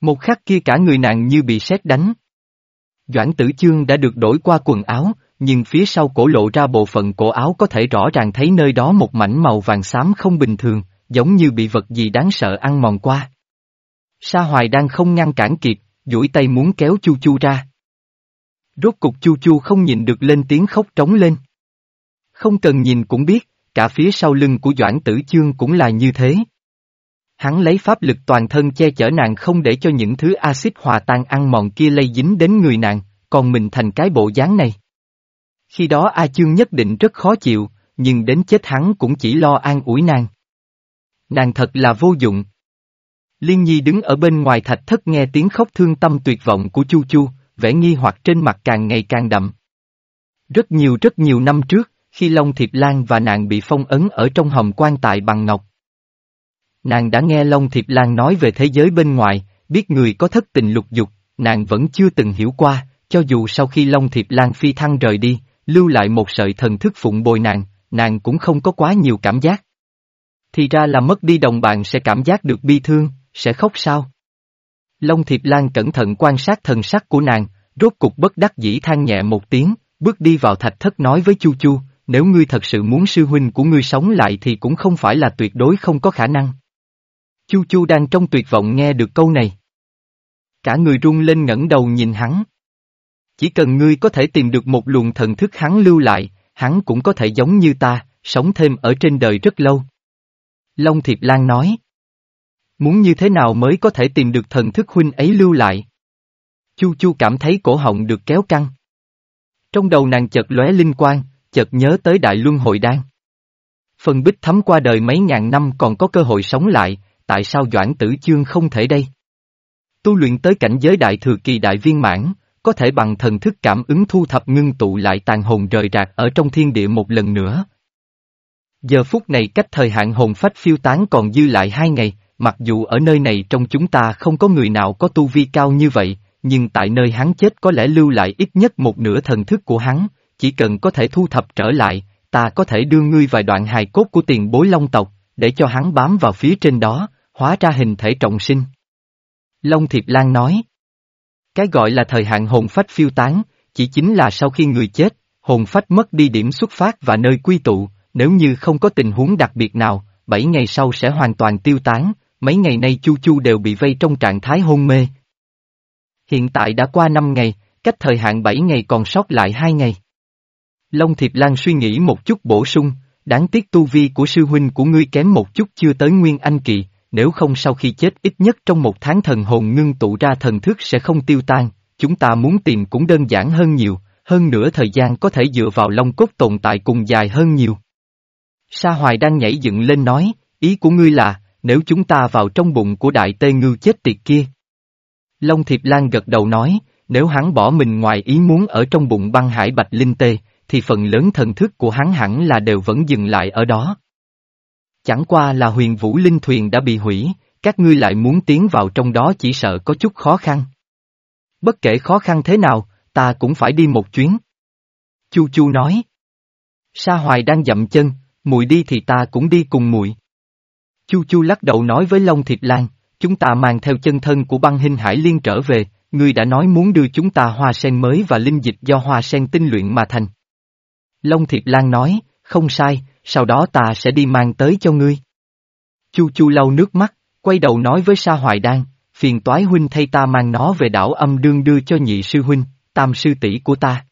Speaker 1: Một khắc kia cả người nàng như bị sét đánh. Doãn tử chương đã được đổi qua quần áo, nhưng phía sau cổ lộ ra bộ phận cổ áo có thể rõ ràng thấy nơi đó một mảnh màu vàng xám không bình thường, giống như bị vật gì đáng sợ ăn mòn qua. Sa Hoài đang không ngăn cản kịp, duỗi tay muốn kéo Chu Chu ra. Rốt cục Chu Chu không nhìn được lên tiếng khóc trống lên. Không cần nhìn cũng biết, cả phía sau lưng của Doãn Tử Chương cũng là như thế. Hắn lấy pháp lực toàn thân che chở nàng không để cho những thứ axit hòa tan ăn mòn kia lây dính đến người nàng, còn mình thành cái bộ dáng này. Khi đó A Chương nhất định rất khó chịu, nhưng đến chết hắn cũng chỉ lo an ủi nàng. Nàng thật là vô dụng. Liên Nhi đứng ở bên ngoài thạch thất nghe tiếng khóc thương tâm tuyệt vọng của Chu Chu, vẻ nghi hoặc trên mặt càng ngày càng đậm. Rất nhiều rất nhiều năm trước, khi Long Thiệp Lan và nàng bị phong ấn ở trong hòm quan tại bằng ngọc. Nàng đã nghe Long Thiệp Lan nói về thế giới bên ngoài, biết người có thất tình lục dục, nàng vẫn chưa từng hiểu qua, cho dù sau khi Long Thiệp Lan phi thăng rời đi, lưu lại một sợi thần thức phụng bồi nàng, nàng cũng không có quá nhiều cảm giác. Thì ra là mất đi đồng bạn sẽ cảm giác được bi thương, sẽ khóc sao? Long Thiệp Lan cẩn thận quan sát thần sắc của nàng, rốt cục bất đắc dĩ than nhẹ một tiếng, bước đi vào thạch thất nói với Chu Chu, nếu ngươi thật sự muốn sư huynh của ngươi sống lại thì cũng không phải là tuyệt đối không có khả năng. Chu Chu đang trong tuyệt vọng nghe được câu này. Cả người run lên ngẩng đầu nhìn hắn. Chỉ cần ngươi có thể tìm được một luồng thần thức hắn lưu lại, hắn cũng có thể giống như ta, sống thêm ở trên đời rất lâu. Long Thiệp Lan nói. Muốn như thế nào mới có thể tìm được thần thức huynh ấy lưu lại? Chu Chu cảm thấy cổ họng được kéo căng. Trong đầu nàng chợt lóe linh quang, chợt nhớ tới Đại Luân Hội Đan. Phần bích thấm qua đời mấy ngàn năm còn có cơ hội sống lại, tại sao Doãn Tử Chương không thể đây? Tu luyện tới cảnh giới đại thừa kỳ đại viên mãn, có thể bằng thần thức cảm ứng thu thập ngưng tụ lại tàn hồn rời rạc ở trong thiên địa một lần nữa. Giờ phút này cách thời hạn hồn phách phiêu tán còn dư lại hai ngày, mặc dù ở nơi này trong chúng ta không có người nào có tu vi cao như vậy, nhưng tại nơi hắn chết có lẽ lưu lại ít nhất một nửa thần thức của hắn, chỉ cần có thể thu thập trở lại, ta có thể đưa ngươi vài đoạn hài cốt của tiền bối long tộc, để cho hắn bám vào phía trên đó, hóa ra hình thể trọng sinh. Long Thiệp Lan nói. Cái gọi là thời hạn hồn phách phiêu tán, chỉ chính là sau khi người chết, hồn phách mất đi điểm xuất phát và nơi quy tụ, nếu như không có tình huống đặc biệt nào, bảy ngày sau sẽ hoàn toàn tiêu tán, mấy ngày nay Chu Chu đều bị vây trong trạng thái hôn mê. Hiện tại đã qua năm ngày, cách thời hạn bảy ngày còn sót lại hai ngày. Long Thiệp Lan suy nghĩ một chút bổ sung, đáng tiếc tu vi của sư huynh của ngươi kém một chút chưa tới Nguyên Anh Kỳ, nếu không sau khi chết ít nhất trong một tháng thần hồn ngưng tụ ra thần thức sẽ không tiêu tan, chúng ta muốn tìm cũng đơn giản hơn nhiều, hơn nữa thời gian có thể dựa vào long cốt tồn tại cùng dài hơn nhiều. Sa Hoài đang nhảy dựng lên nói, ý của ngươi là, nếu chúng ta vào trong bụng của đại tê ngư chết tiệt kia. Long Thiệp Lan gật đầu nói, nếu hắn bỏ mình ngoài ý muốn ở trong bụng băng hải bạch linh tê, thì phần lớn thần thức của hắn hẳn là đều vẫn dừng lại ở đó. Chẳng qua là huyền vũ linh thuyền đã bị hủy, các ngươi lại muốn tiến vào trong đó chỉ sợ có chút khó khăn. Bất kể khó khăn thế nào, ta cũng phải đi một chuyến. Chu Chu nói. Sa Hoài đang dậm chân, mùi đi thì ta cũng đi cùng mùi. Chu Chu lắc đầu nói với Long Thiệp Lan, chúng ta mang theo chân thân của băng hình hải liên trở về, ngươi đã nói muốn đưa chúng ta hoa sen mới và linh dịch do hoa sen tinh luyện mà thành. Long Thiệp Lan nói, không sai, sau đó ta sẽ đi mang tới cho ngươi. Chu Chu lau nước mắt, quay đầu nói với Sa Hoài Đan, phiền toái huynh thay ta mang nó về đảo âm đương đưa cho nhị sư huynh, tam sư tỷ của ta.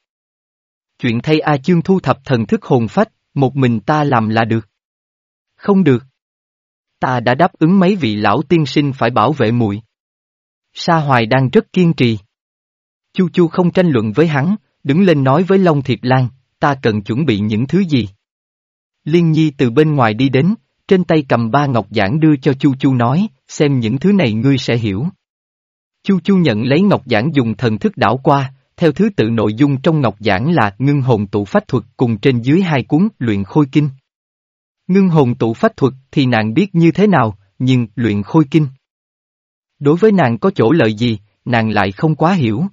Speaker 1: Chuyện thay A Chương thu thập thần thức hồn phách, một mình ta làm là được. Không được. Ta đã đáp ứng mấy vị lão tiên sinh phải bảo vệ muội. Sa Hoài đang rất kiên trì. Chu Chu không tranh luận với hắn, đứng lên nói với Long Thiệp Lan, ta cần chuẩn bị những thứ gì. Liên Nhi từ bên ngoài đi đến, trên tay cầm ba ngọc giản đưa cho Chu Chu nói, xem những thứ này ngươi sẽ hiểu. Chu Chu nhận lấy ngọc giản dùng thần thức đảo qua, theo thứ tự nội dung trong ngọc giản là ngưng hồn tụ phách thuật cùng trên dưới hai cuốn luyện khôi kinh. Ngưng hồn tụ phách thuật thì nàng biết như thế nào, nhưng luyện khôi kinh. Đối với nàng có chỗ lợi gì, nàng lại không quá hiểu.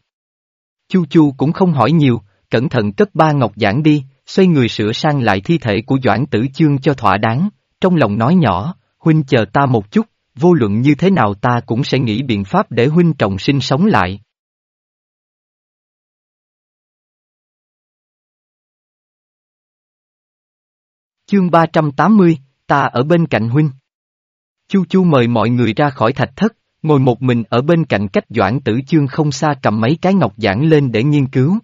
Speaker 1: Chu Chu cũng không hỏi nhiều, cẩn thận cất ba ngọc giản đi, xoay người sửa sang lại thi thể của Doãn Tử Chương cho thỏa đáng, trong lòng nói nhỏ, huynh chờ ta một chút, vô luận như thế nào ta cũng sẽ nghĩ biện pháp để huynh trọng sinh sống lại. Chương 380, ta ở bên cạnh huynh. Chu Chu mời mọi người ra khỏi thạch thất, ngồi một mình ở bên cạnh cách Doãn Tử Chương không xa cầm mấy cái ngọc giảng lên để nghiên cứu.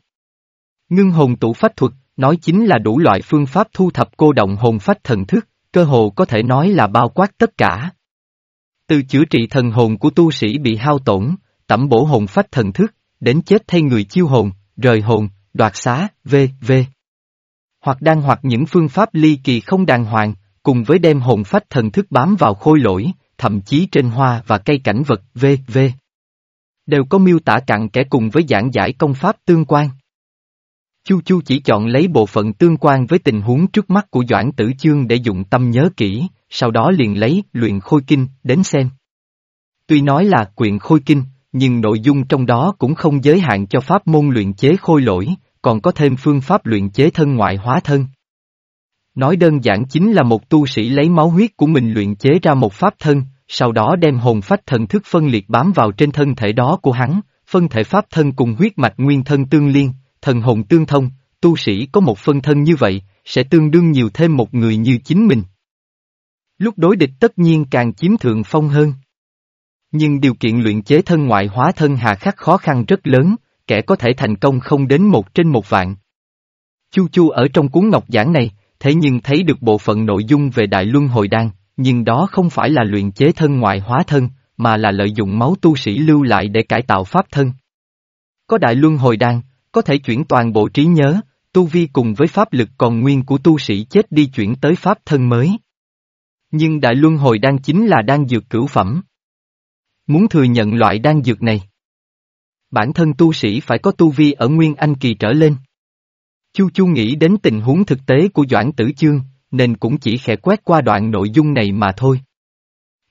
Speaker 1: Ngưng hồn tụ phách thuật, nói chính là đủ loại phương pháp thu thập cô động hồn phách thần thức, cơ hồ có thể nói là bao quát tất cả. Từ chữa trị thần hồn của tu sĩ bị hao tổn, tẩm bổ hồn phách thần thức, đến chết thay người chiêu hồn, rời hồn, đoạt xá, v.v. Hoặc đang hoặc những phương pháp ly kỳ không đàng hoàng, cùng với đem hồn phách thần thức bám vào khôi lỗi, thậm chí trên hoa và cây cảnh vật v.v. Đều có miêu tả cặn kẽ cùng với giảng giải công pháp tương quan. Chu Chu chỉ chọn lấy bộ phận tương quan với tình huống trước mắt của Doãn Tử Chương để dụng tâm nhớ kỹ, sau đó liền lấy luyện khôi kinh đến xem. Tuy nói là quyện khôi kinh, nhưng nội dung trong đó cũng không giới hạn cho pháp môn luyện chế khôi lỗi, còn có thêm phương pháp luyện chế thân ngoại hóa thân. Nói đơn giản chính là một tu sĩ lấy máu huyết của mình luyện chế ra một pháp thân, sau đó đem hồn phách thần thức phân liệt bám vào trên thân thể đó của hắn, phân thể pháp thân cùng huyết mạch nguyên thân tương liên, thần hồn tương thông, tu sĩ có một phân thân như vậy, sẽ tương đương nhiều thêm một người như chính mình. Lúc đối địch tất nhiên càng chiếm thượng phong hơn. Nhưng điều kiện luyện chế thân ngoại hóa thân hà khắc khó khăn rất lớn, kẻ có thể thành công không đến một trên một vạn. Chu Chu ở trong cuốn ngọc giảng này, thế nhưng thấy được bộ phận nội dung về Đại Luân Hồi Đan, nhưng đó không phải là luyện chế thân ngoại hóa thân, mà là lợi dụng máu tu sĩ lưu lại để cải tạo pháp thân. Có Đại Luân Hồi Đan, có thể chuyển toàn bộ trí nhớ, tu vi cùng với pháp lực còn nguyên của tu sĩ chết đi chuyển tới pháp thân mới. Nhưng Đại Luân Hồi Đan chính là đan dược cửu phẩm. Muốn thừa nhận loại đan dược này, bản thân tu sĩ phải có tu vi ở Nguyên Anh kỳ trở lên. Chu Chu nghĩ đến tình huống thực tế của Doãn Tử Chương, nên cũng chỉ khẽ quét qua đoạn nội dung này mà thôi.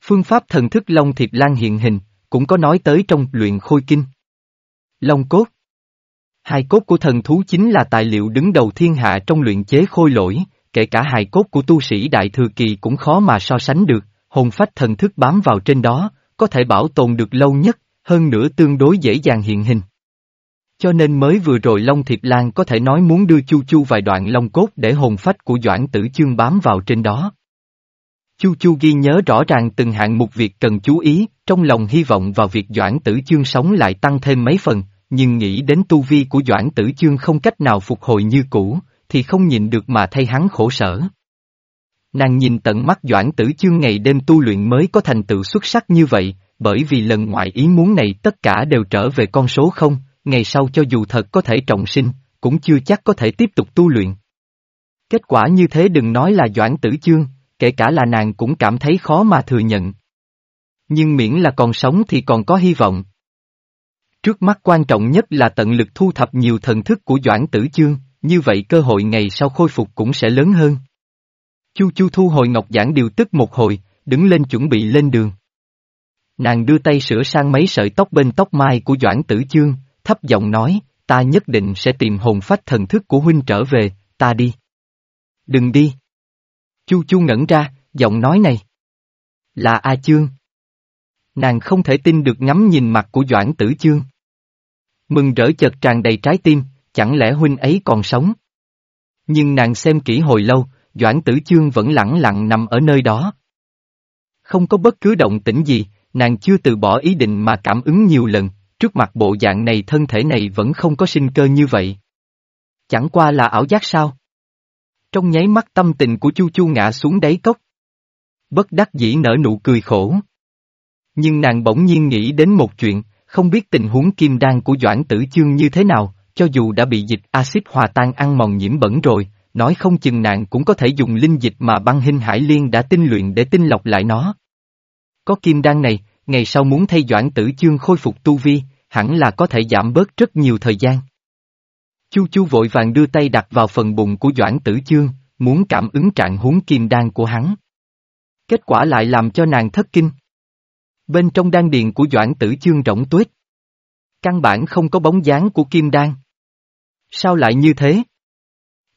Speaker 1: Phương pháp thần thức Long Thiệp Lan hiện hình, cũng có nói tới trong luyện khôi kinh. Long cốt Hài cốt của thần thú chính là tài liệu đứng đầu thiên hạ trong luyện chế khôi lỗi, kể cả hài cốt của tu sĩ Đại Thừa Kỳ cũng khó mà so sánh được, hồn phách thần thức bám vào trên đó, có thể bảo tồn được lâu nhất, hơn nữa tương đối dễ dàng hiện hình. Cho nên mới vừa rồi Long Thiệp Lan có thể nói muốn đưa Chu Chu vài đoạn long cốt để hồn phách của Doãn Tử Chương bám vào trên đó. Chu Chu ghi nhớ rõ ràng từng hạng mục việc cần chú ý, trong lòng hy vọng vào việc Doãn Tử Chương sống lại tăng thêm mấy phần, nhưng nghĩ đến tu vi của Doãn Tử Chương không cách nào phục hồi như cũ, thì không nhìn được mà thay hắn khổ sở. Nàng nhìn tận mắt Doãn Tử Chương ngày đêm tu luyện mới có thành tựu xuất sắc như vậy, bởi vì lần ngoại ý muốn này tất cả đều trở về con số không, ngày sau cho dù thật có thể trọng sinh, cũng chưa chắc có thể tiếp tục tu luyện. Kết quả như thế đừng nói là Doãn Tử Chương, kể cả là nàng cũng cảm thấy khó mà thừa nhận. Nhưng miễn là còn sống thì còn có hy vọng. Trước mắt quan trọng nhất là tận lực thu thập nhiều thần thức của Doãn Tử Chương, như vậy cơ hội ngày sau khôi phục cũng sẽ lớn hơn. Chu Chu thu hồi ngọc giảng điều tức một hồi, đứng lên chuẩn bị lên đường. Nàng đưa tay sửa sang mấy sợi tóc bên tóc mai của Doãn Tử Chương, thấp giọng nói, ta nhất định sẽ tìm hồn phách thần thức của huynh trở về, ta đi. Đừng đi. Chu Chu ngẩn ra, giọng nói này. Là A Chương. Nàng không thể tin được ngắm nhìn mặt của Doãn Tử Chương. Mừng rỡ chợt tràn đầy trái tim, chẳng lẽ huynh ấy còn sống? Nhưng nàng xem kỹ hồi lâu, Doãn Tử Chương vẫn lẳng lặng nằm ở nơi đó. Không có bất cứ động tĩnh gì, nàng chưa từ bỏ ý định mà cảm ứng nhiều lần, trước mặt bộ dạng này thân thể này vẫn không có sinh cơ như vậy. Chẳng qua là ảo giác sao? Trong nháy mắt tâm tình của Chu Chu ngã xuống đáy cốc. Bất đắc dĩ nở nụ cười khổ. Nhưng nàng bỗng nhiên nghĩ đến một chuyện, không biết tình huống kim đan của Doãn Tử Chương như thế nào, cho dù đã bị dịch axit hòa tan ăn mòn nhiễm bẩn rồi, nói không chừng nàng cũng có thể dùng linh dịch mà băng hình hải liên đã tinh luyện để tinh lọc lại nó. Có kim đan này, ngày sau muốn thay Doãn Tử Chương khôi phục tu vi, hẳn là có thể giảm bớt rất nhiều thời gian. Chu Chu vội vàng đưa tay đặt vào phần bụng của Doãn Tử Chương, muốn cảm ứng trạng huống kim đan của hắn. Kết quả lại làm cho nàng thất kinh. Bên trong đan điền của Doãn Tử Chương rỗng tuyết. Căn bản không có bóng dáng của kim đan. Sao lại như thế?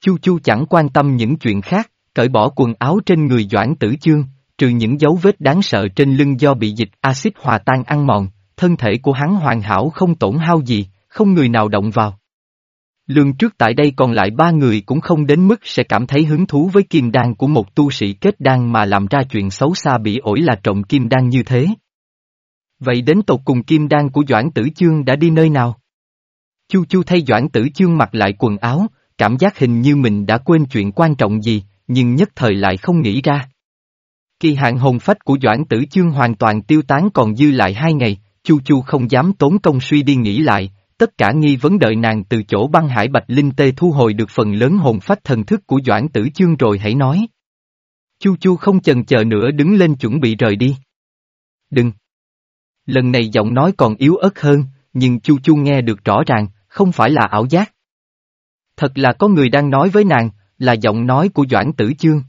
Speaker 1: Chu Chu chẳng quan tâm những chuyện khác, cởi bỏ quần áo trên người Doãn Tử Chương, trừ những dấu vết đáng sợ trên lưng do bị dịch axit hòa tan ăn mòn, thân thể của hắn hoàn hảo không tổn hao gì, không người nào động vào. Lương trước tại đây còn lại ba người cũng không đến mức sẽ cảm thấy hứng thú với kim đan của một tu sĩ kết đan mà làm ra chuyện xấu xa bị ổi là trộm kim đan như thế. Vậy đến tột cùng kim đan của Doãn Tử Chương đã đi nơi nào? Chu Chu thay Doãn Tử Chương mặc lại quần áo, cảm giác hình như mình đã quên chuyện quan trọng gì, nhưng nhất thời lại không nghĩ ra. Kỳ hạn hồn phách của Doãn Tử Chương hoàn toàn tiêu tán còn dư lại hai ngày, Chu Chu không dám tốn công suy đi nghĩ lại, tất cả nghi vấn đợi nàng từ chỗ băng hải bạch linh tê thu hồi được phần lớn hồn phách thần thức của Doãn Tử Chương rồi hãy nói. Chu Chu không chần chờ nữa đứng lên chuẩn bị rời đi. Đừng! Lần này giọng nói còn yếu ớt hơn, nhưng Chu Chu nghe được rõ ràng, không phải là ảo giác. Thật là có người đang nói với nàng, là giọng nói của Doãn Tử Chương.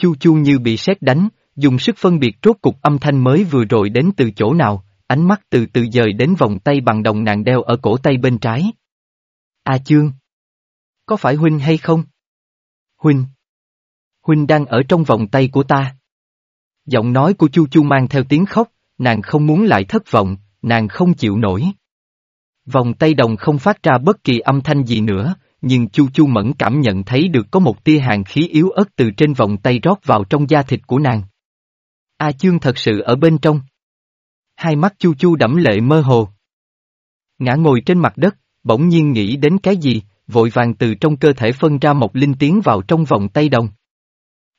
Speaker 1: Chu Chu như bị sét đánh, dùng sức phân biệt rốt cục âm thanh mới vừa rồi đến từ chỗ nào, ánh mắt từ từ dời đến vòng tay bằng đồng nàng đeo ở cổ tay bên trái. A Chương! Có phải Huynh hay không? Huynh! Huynh đang ở trong vòng tay của ta. Giọng nói của Chu Chu mang theo tiếng khóc, nàng không muốn lại thất vọng, nàng không chịu nổi. Vòng tay đồng không phát ra bất kỳ âm thanh gì nữa, nhưng Chu Chu mẫn cảm nhận thấy được có một tia hàng khí yếu ớt từ trên vòng tay rót vào trong da thịt của nàng. A Chương thật sự ở bên trong. Hai mắt Chu Chu đẫm lệ mơ hồ. Ngã ngồi trên mặt đất, bỗng nhiên nghĩ đến cái gì, vội vàng từ trong cơ thể phân ra một linh tiến vào trong vòng tay đồng.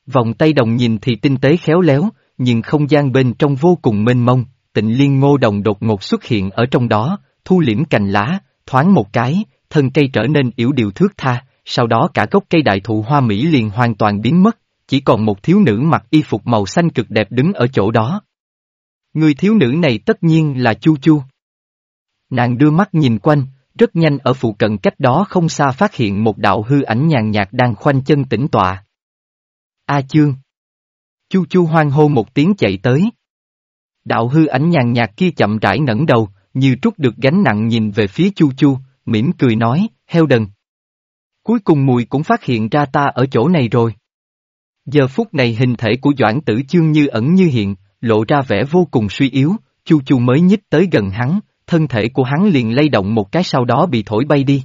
Speaker 1: Vòng tay đồng nhìn thì tinh tế khéo léo, nhưng không gian bên trong vô cùng mênh mông, tịnh liên ngô đồng đột ngột xuất hiện ở trong đó, thu liễm cành lá, thoáng một cái, thân cây trở nên yếu điều thước tha, sau đó cả gốc cây đại thụ hoa mỹ liền hoàn toàn biến mất, chỉ còn một thiếu nữ mặc y phục màu xanh cực đẹp đứng ở chỗ đó. Người thiếu nữ này tất nhiên là Chu Chu. Nàng đưa mắt nhìn quanh, rất nhanh ở phụ cận cách đó không xa phát hiện một đạo hư ảnh nhàn nhạt đang khoanh chân tĩnh tọa. A chương. Chu Chu hoang hô một tiếng chạy tới. Đạo hư ảnh nhàn nhạt kia chậm rãi ngẩng đầu, như trút được gánh nặng nhìn về phía Chu Chu, mỉm cười nói, heo đần. Cuối cùng mùi cũng phát hiện ra ta ở chỗ này rồi. Giờ phút này hình thể của Doãn Tử Chương như ẩn như hiện, lộ ra vẻ vô cùng suy yếu, Chu Chu mới nhích tới gần hắn, thân thể của hắn liền lay động một cái sau đó bị thổi bay đi.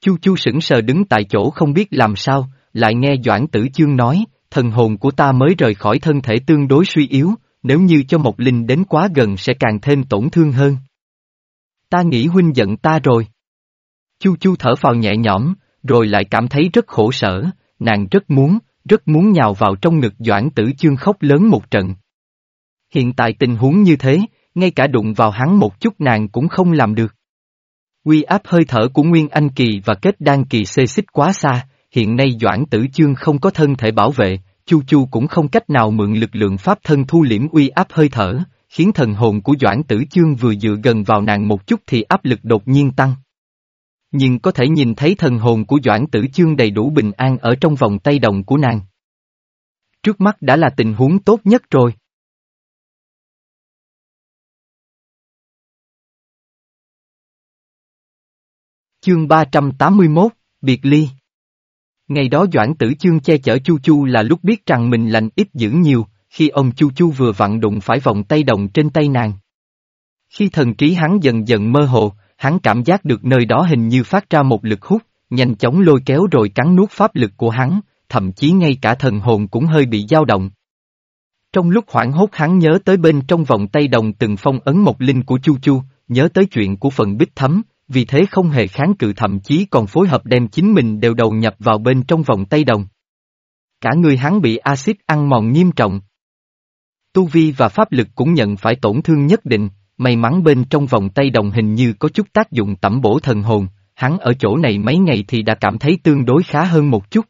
Speaker 1: Chu Chu sững sờ đứng tại chỗ không biết làm sao, lại nghe Doãn Tử Chương nói, thần hồn của ta mới rời khỏi thân thể tương đối suy yếu, nếu như cho một linh đến quá gần sẽ càng thêm tổn thương hơn. Ta nghĩ huynh giận ta rồi. Chu Chu thở phào nhẹ nhõm, rồi lại cảm thấy rất khổ sở, nàng rất muốn, rất muốn nhào vào trong ngực Doãn Tử Chương khóc lớn một trận. Hiện tại tình huống như thế, ngay cả đụng vào hắn một chút nàng cũng không làm được. Quy áp hơi thở của Nguyên Anh Kỳ và kết đan kỳ xê xích quá xa, hiện nay Doãn Tử Chương không có thân thể bảo vệ, Chu Chu cũng không cách nào mượn lực lượng pháp thân thu liễm uy áp hơi thở, khiến thần hồn của Doãn Tử Chương vừa dựa gần vào nàng một chút thì áp lực đột nhiên tăng. Nhưng có thể nhìn thấy thần hồn của Doãn Tử Chương đầy đủ bình an ở trong vòng tay đồng của nàng. Trước mắt đã là tình huống tốt nhất rồi. Chương 381, Biệt Ly Ngày đó Doãn Tử Chương che chở Chu Chu là lúc biết rằng mình lành ít dữ nhiều, khi ông Chu Chu vừa vặn đụng phải vòng tay đồng trên tay nàng. Khi thần trí hắn dần dần mơ hồ, hắn cảm giác được nơi đó hình như phát ra một lực hút, nhanh chóng lôi kéo rồi cắn nuốt pháp lực của hắn, thậm chí ngay cả thần hồn cũng hơi bị dao động. Trong lúc hoảng hốt hắn nhớ tới bên trong vòng tay đồng từng phong ấn một linh của Chu Chu, nhớ tới chuyện của phần bích thấm, vì thế không hề kháng cự thậm chí còn phối hợp đem chính mình đều đầu nhập vào bên trong vòng tay đồng. Cả người hắn bị axit ăn mòn nghiêm trọng. Tu vi và pháp lực cũng nhận phải tổn thương nhất định, may mắn bên trong vòng tay đồng hình như có chút tác dụng tẩm bổ thần hồn, hắn ở chỗ này mấy ngày thì đã cảm thấy tương đối khá hơn một chút.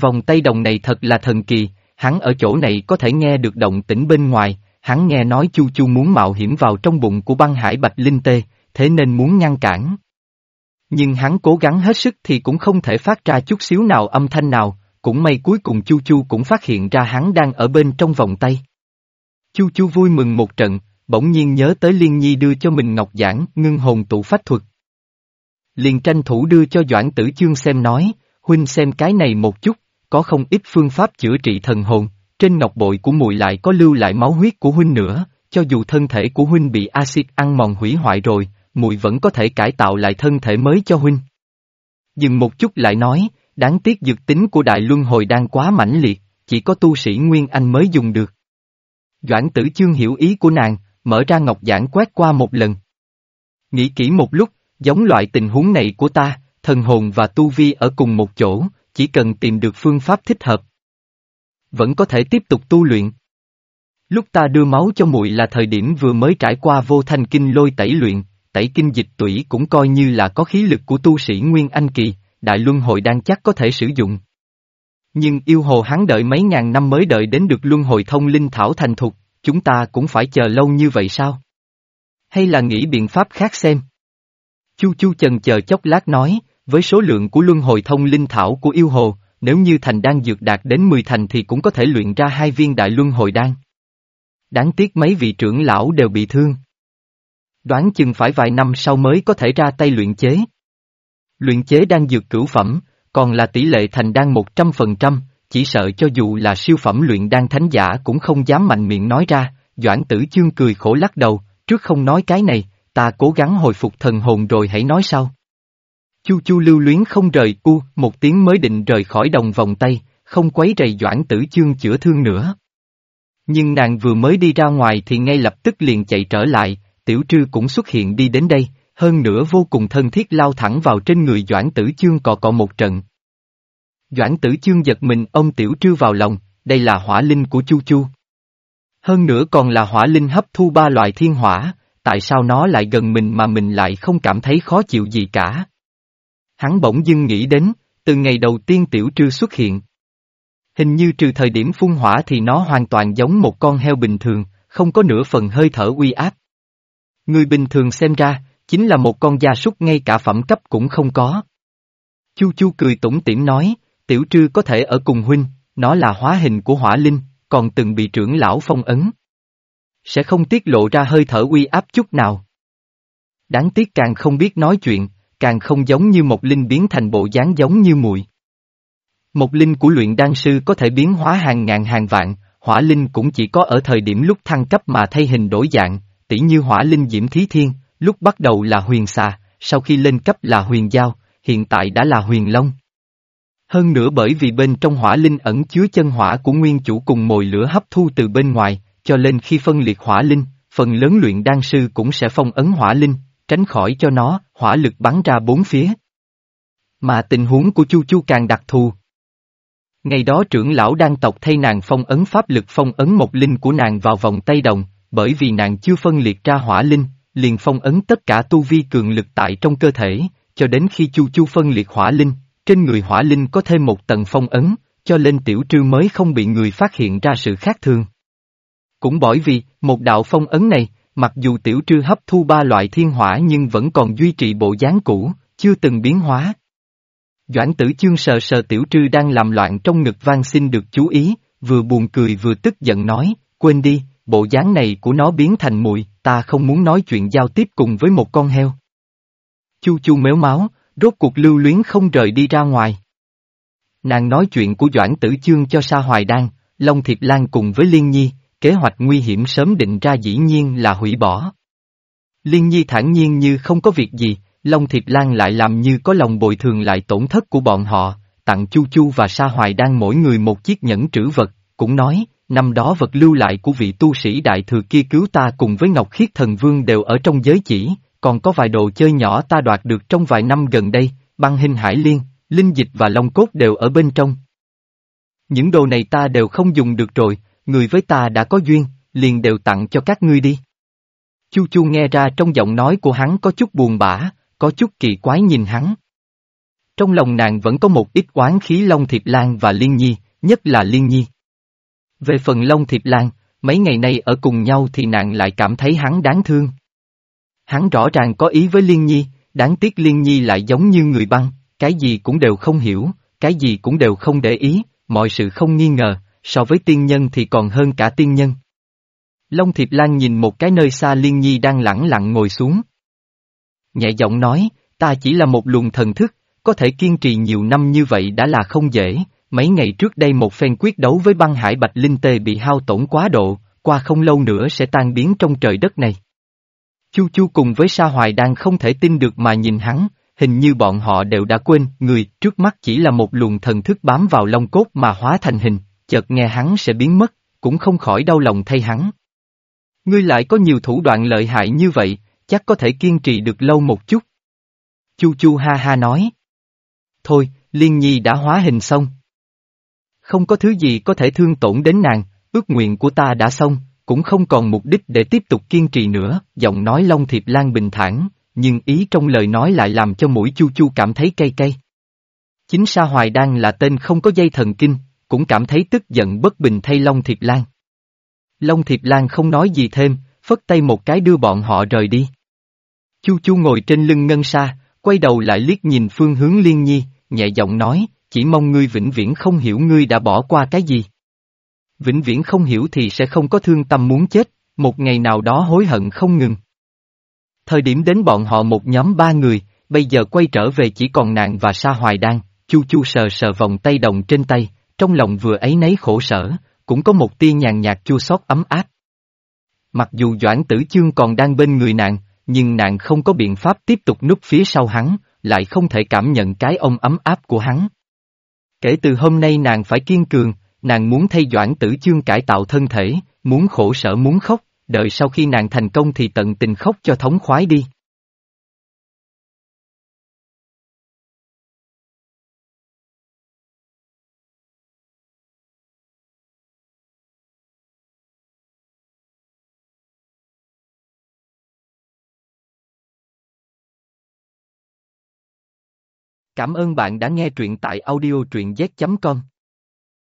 Speaker 1: Vòng tay đồng này thật là thần kỳ, hắn ở chỗ này có thể nghe được động tĩnh bên ngoài, hắn nghe nói Chu Chu muốn mạo hiểm vào trong bụng của băng hải bạch linh tê, thế nên muốn ngăn cản. Nhưng hắn cố gắng hết sức thì cũng không thể phát ra chút xíu nào âm thanh nào, cũng may cuối cùng Chu Chu cũng phát hiện ra hắn đang ở bên trong vòng tay. Chu Chu vui mừng một trận, bỗng nhiên nhớ tới Liên Nhi đưa cho mình ngọc giản ngưng hồn tụ phách thuật. Liền tranh thủ đưa cho Doãn Tử Chương xem nói, huynh xem cái này một chút, có không ít phương pháp chữa trị thần hồn, trên ngọc bội của muội lại có lưu lại máu huyết của huynh nữa, cho dù thân thể của huynh bị axit ăn mòn hủy hoại rồi, muội vẫn có thể cải tạo lại thân thể mới cho huynh. Dừng một chút lại nói, đáng tiếc dược tính của đại luân hồi đang quá mãnh liệt, chỉ có tu sĩ Nguyên Anh mới dùng được. Doãn tử chương hiểu ý của nàng, mở ra ngọc giản quét qua một lần. Nghĩ kỹ một lúc, giống loại tình huống này của ta, thần hồn và tu vi ở cùng một chỗ, chỉ cần tìm được phương pháp thích hợp. Vẫn có thể tiếp tục tu luyện. Lúc ta đưa máu cho muội là thời điểm vừa mới trải qua vô thanh kinh lôi tẩy luyện, tẩy kinh dịch tủy cũng coi như là có khí lực của tu sĩ Nguyên Anh Kỳ, đại luân hồi đang chắc có thể sử dụng. Nhưng yêu hồ hắn đợi mấy ngàn năm mới đợi đến được luân hồi thông linh thảo thành thục, chúng ta cũng phải chờ lâu như vậy sao? Hay là nghĩ biện pháp khác xem? Chu Chu trần chờ chốc lát nói, với số lượng của luân hồi thông linh thảo của yêu hồ, nếu như thành đan dược đạt đến 10 thành thì cũng có thể luyện ra hai viên đại luân hồi đan. Đáng tiếc mấy vị trưởng lão đều bị thương. Đoán chừng phải vài năm sau mới có thể ra tay luyện chế. Luyện chế đan dược cửu phẩm, còn là tỷ lệ thành đan 100%, chỉ sợ cho dù là siêu phẩm luyện đan thánh giả cũng không dám mạnh miệng nói ra, Doãn tử chương cười khổ lắc đầu, trước không nói cái này, ta cố gắng hồi phục thần hồn rồi hãy nói sau. Chu chu lưu luyến không rời u, một tiếng mới định rời khỏi đồng vòng tay, không quấy rầy Doãn tử chương chữa thương nữa. Nhưng nàng vừa mới đi ra ngoài thì ngay lập tức liền chạy trở lại, tiểu trư cũng xuất hiện đi đến đây, hơn nữa vô cùng thân thiết lao thẳng vào trên người Doãn Tử Chương cọ cọ một trận. Doãn Tử Chương giật mình ông tiểu trư vào lòng, đây là hỏa linh của Chu Chu. Hơn nữa còn là hỏa linh hấp thu ba loại thiên hỏa, tại sao nó lại gần mình mà mình lại không cảm thấy khó chịu gì cả. Hắn bỗng dưng nghĩ đến, từ ngày đầu tiên tiểu trư xuất hiện. Hình như trừ thời điểm phun hỏa thì nó hoàn toàn giống một con heo bình thường, không có nửa phần hơi thở uy áp. Người bình thường xem ra, chính là một con gia súc ngay cả phẩm cấp cũng không có. Chu Chu cười tủm tỉm nói, tiểu trư có thể ở cùng huynh, nó là hóa hình của hỏa linh, còn từng bị trưởng lão phong ấn. Sẽ không tiết lộ ra hơi thở uy áp chút nào. Đáng tiếc càng không biết nói chuyện, càng không giống như một linh biến thành bộ dáng giống như muội. Một linh của luyện đan sư có thể biến hóa hàng ngàn hàng vạn, hỏa linh cũng chỉ có ở thời điểm lúc thăng cấp mà thay hình đổi dạng, tỉ như hỏa linh diễm thí thiên, lúc bắt đầu là huyền xà, sau khi lên cấp là huyền giao, hiện tại đã là huyền long. Hơn nữa bởi vì bên trong hỏa linh ẩn chứa chân hỏa của nguyên chủ cùng mồi lửa hấp thu từ bên ngoài, cho nên khi phân liệt hỏa linh, phần lớn luyện đan sư cũng sẽ phong ấn hỏa linh, tránh khỏi cho nó, hỏa lực bắn ra bốn phía. Mà tình huống của Chu Chu càng đặc thù. Ngày đó trưởng lão đan tộc thay nàng phong ấn pháp lực phong ấn một linh của nàng vào vòng tay đồng, bởi vì nàng chưa phân liệt ra hỏa linh, liền phong ấn tất cả tu vi cường lực tại trong cơ thể, cho đến khi Chu Chu phân liệt hỏa linh, trên người hỏa linh có thêm một tầng phong ấn, cho nên tiểu trư mới không bị người phát hiện ra sự khác thường. Cũng bởi vì, một đạo phong ấn này, mặc dù tiểu trư hấp thu ba loại thiên hỏa nhưng vẫn còn duy trì bộ dáng cũ, chưa từng biến hóa. Doãn tử chương sờ sờ tiểu trư đang làm loạn trong ngực vang xin được chú ý, vừa buồn cười vừa tức giận nói, quên đi, bộ dáng này của nó biến thành mùi, ta không muốn nói chuyện giao tiếp cùng với một con heo. Chu chu méo máu, rốt cuộc lưu luyến không rời đi ra ngoài. Nàng nói chuyện của Doãn Tử Chương cho Sa Hoài Đan, Long Thiệp Lan cùng với Liên Nhi, kế hoạch nguy hiểm sớm định ra dĩ nhiên là hủy bỏ. Liên Nhi thản nhiên như không có việc gì, Long Thiệp Lan lại làm như có lòng bồi thường lại tổn thất của bọn họ, tặng Chu Chu và Sa Hoài Đan mỗi người một chiếc nhẫn trữ vật, cũng nói, năm đó vật lưu lại của vị tu sĩ đại thừa kia cứu ta cùng với Ngọc Khiết Thần Vương đều ở trong giới chỉ, còn có vài đồ chơi nhỏ ta đoạt được trong vài năm gần đây, băng hình hải liên, linh dịch và long cốt đều ở bên trong. Những đồ này ta đều không dùng được rồi, người với ta đã có duyên, liền đều tặng cho các ngươi đi. Chu Chu nghe ra trong giọng nói của hắn có chút buồn bã, có chút kỳ quái nhìn hắn. Trong lòng nàng vẫn có một ít oán khí Long Thiệp Lan và Liên Nhi, nhất là Liên Nhi. Về phần Long Thiệp Lan, mấy ngày nay ở cùng nhau thì nàng lại cảm thấy hắn đáng thương. Hắn rõ ràng có ý với Liên Nhi, đáng tiếc Liên Nhi lại giống như người băng, cái gì cũng đều không hiểu, cái gì cũng đều không để ý, mọi sự không nghi ngờ, so với tiên nhân thì còn hơn cả tiên nhân. Long Thiệp Lan nhìn một cái nơi xa Liên Nhi đang lẳng lặng ngồi xuống. Nhẹ giọng nói, ta chỉ là một luồng thần thức, có thể kiên trì nhiều năm như vậy đã là không dễ, mấy ngày trước đây một phen quyết đấu với băng hải bạch linh tê bị hao tổn quá độ, qua không lâu nữa sẽ tan biến trong trời đất này. Chu Chu cùng với Sa Hoài đang không thể tin được mà nhìn hắn, hình như bọn họ đều đã quên, người trước mắt chỉ là một luồng thần thức bám vào lông cốt mà hóa thành hình, chợt nghe hắn sẽ biến mất, cũng không khỏi đau lòng thay hắn. Ngươi lại có nhiều thủ đoạn lợi hại như vậy, chắc có thể kiên trì được lâu một chút. Chu Chu ha ha nói. Thôi, Liên Nhi đã hóa hình xong. Không có thứ gì có thể thương tổn đến nàng, ước nguyện của ta đã xong, cũng không còn mục đích để tiếp tục kiên trì nữa, giọng nói Long Thiệp Lan bình thản, nhưng ý trong lời nói lại làm cho mũi Chu Chu cảm thấy cay cay. Chính Sa Hoài Đan là tên không có dây thần kinh, cũng cảm thấy tức giận bất bình thay Long Thiệp Lan. Long Thiệp Lan không nói gì thêm, phất tay một cái đưa bọn họ rời đi. Chu Chu ngồi trên lưng ngân sa, quay đầu lại liếc nhìn phương hướng liên nhi, nhẹ giọng nói, chỉ mong ngươi vĩnh viễn không hiểu ngươi đã bỏ qua cái gì. Vĩnh viễn không hiểu thì sẽ không có thương tâm muốn chết, một ngày nào đó hối hận không ngừng. Thời điểm đến bọn họ một nhóm ba người, bây giờ quay trở về chỉ còn nạn và sa hoài đan, chu chu sờ sờ vòng tay đồng trên tay, trong lòng vừa ấy nấy khổ sở, cũng có một tia nhàn nhạt chua xót ấm áp. Mặc dù Doãn Tử Chương còn đang bên người nạn, nhưng nạn không có biện pháp tiếp tục núp phía sau hắn, lại không thể cảm nhận cái ôm ấm áp của hắn. Kể từ hôm nay nàng phải kiên cường, nàng muốn thay Doãn Tử Chương cải tạo thân thể, muốn khổ sở muốn khóc, đợi sau khi nàng thành công thì tận tình khóc cho thống khoái đi. Cảm ơn bạn đã nghe truyện tại audiotruyenz.com.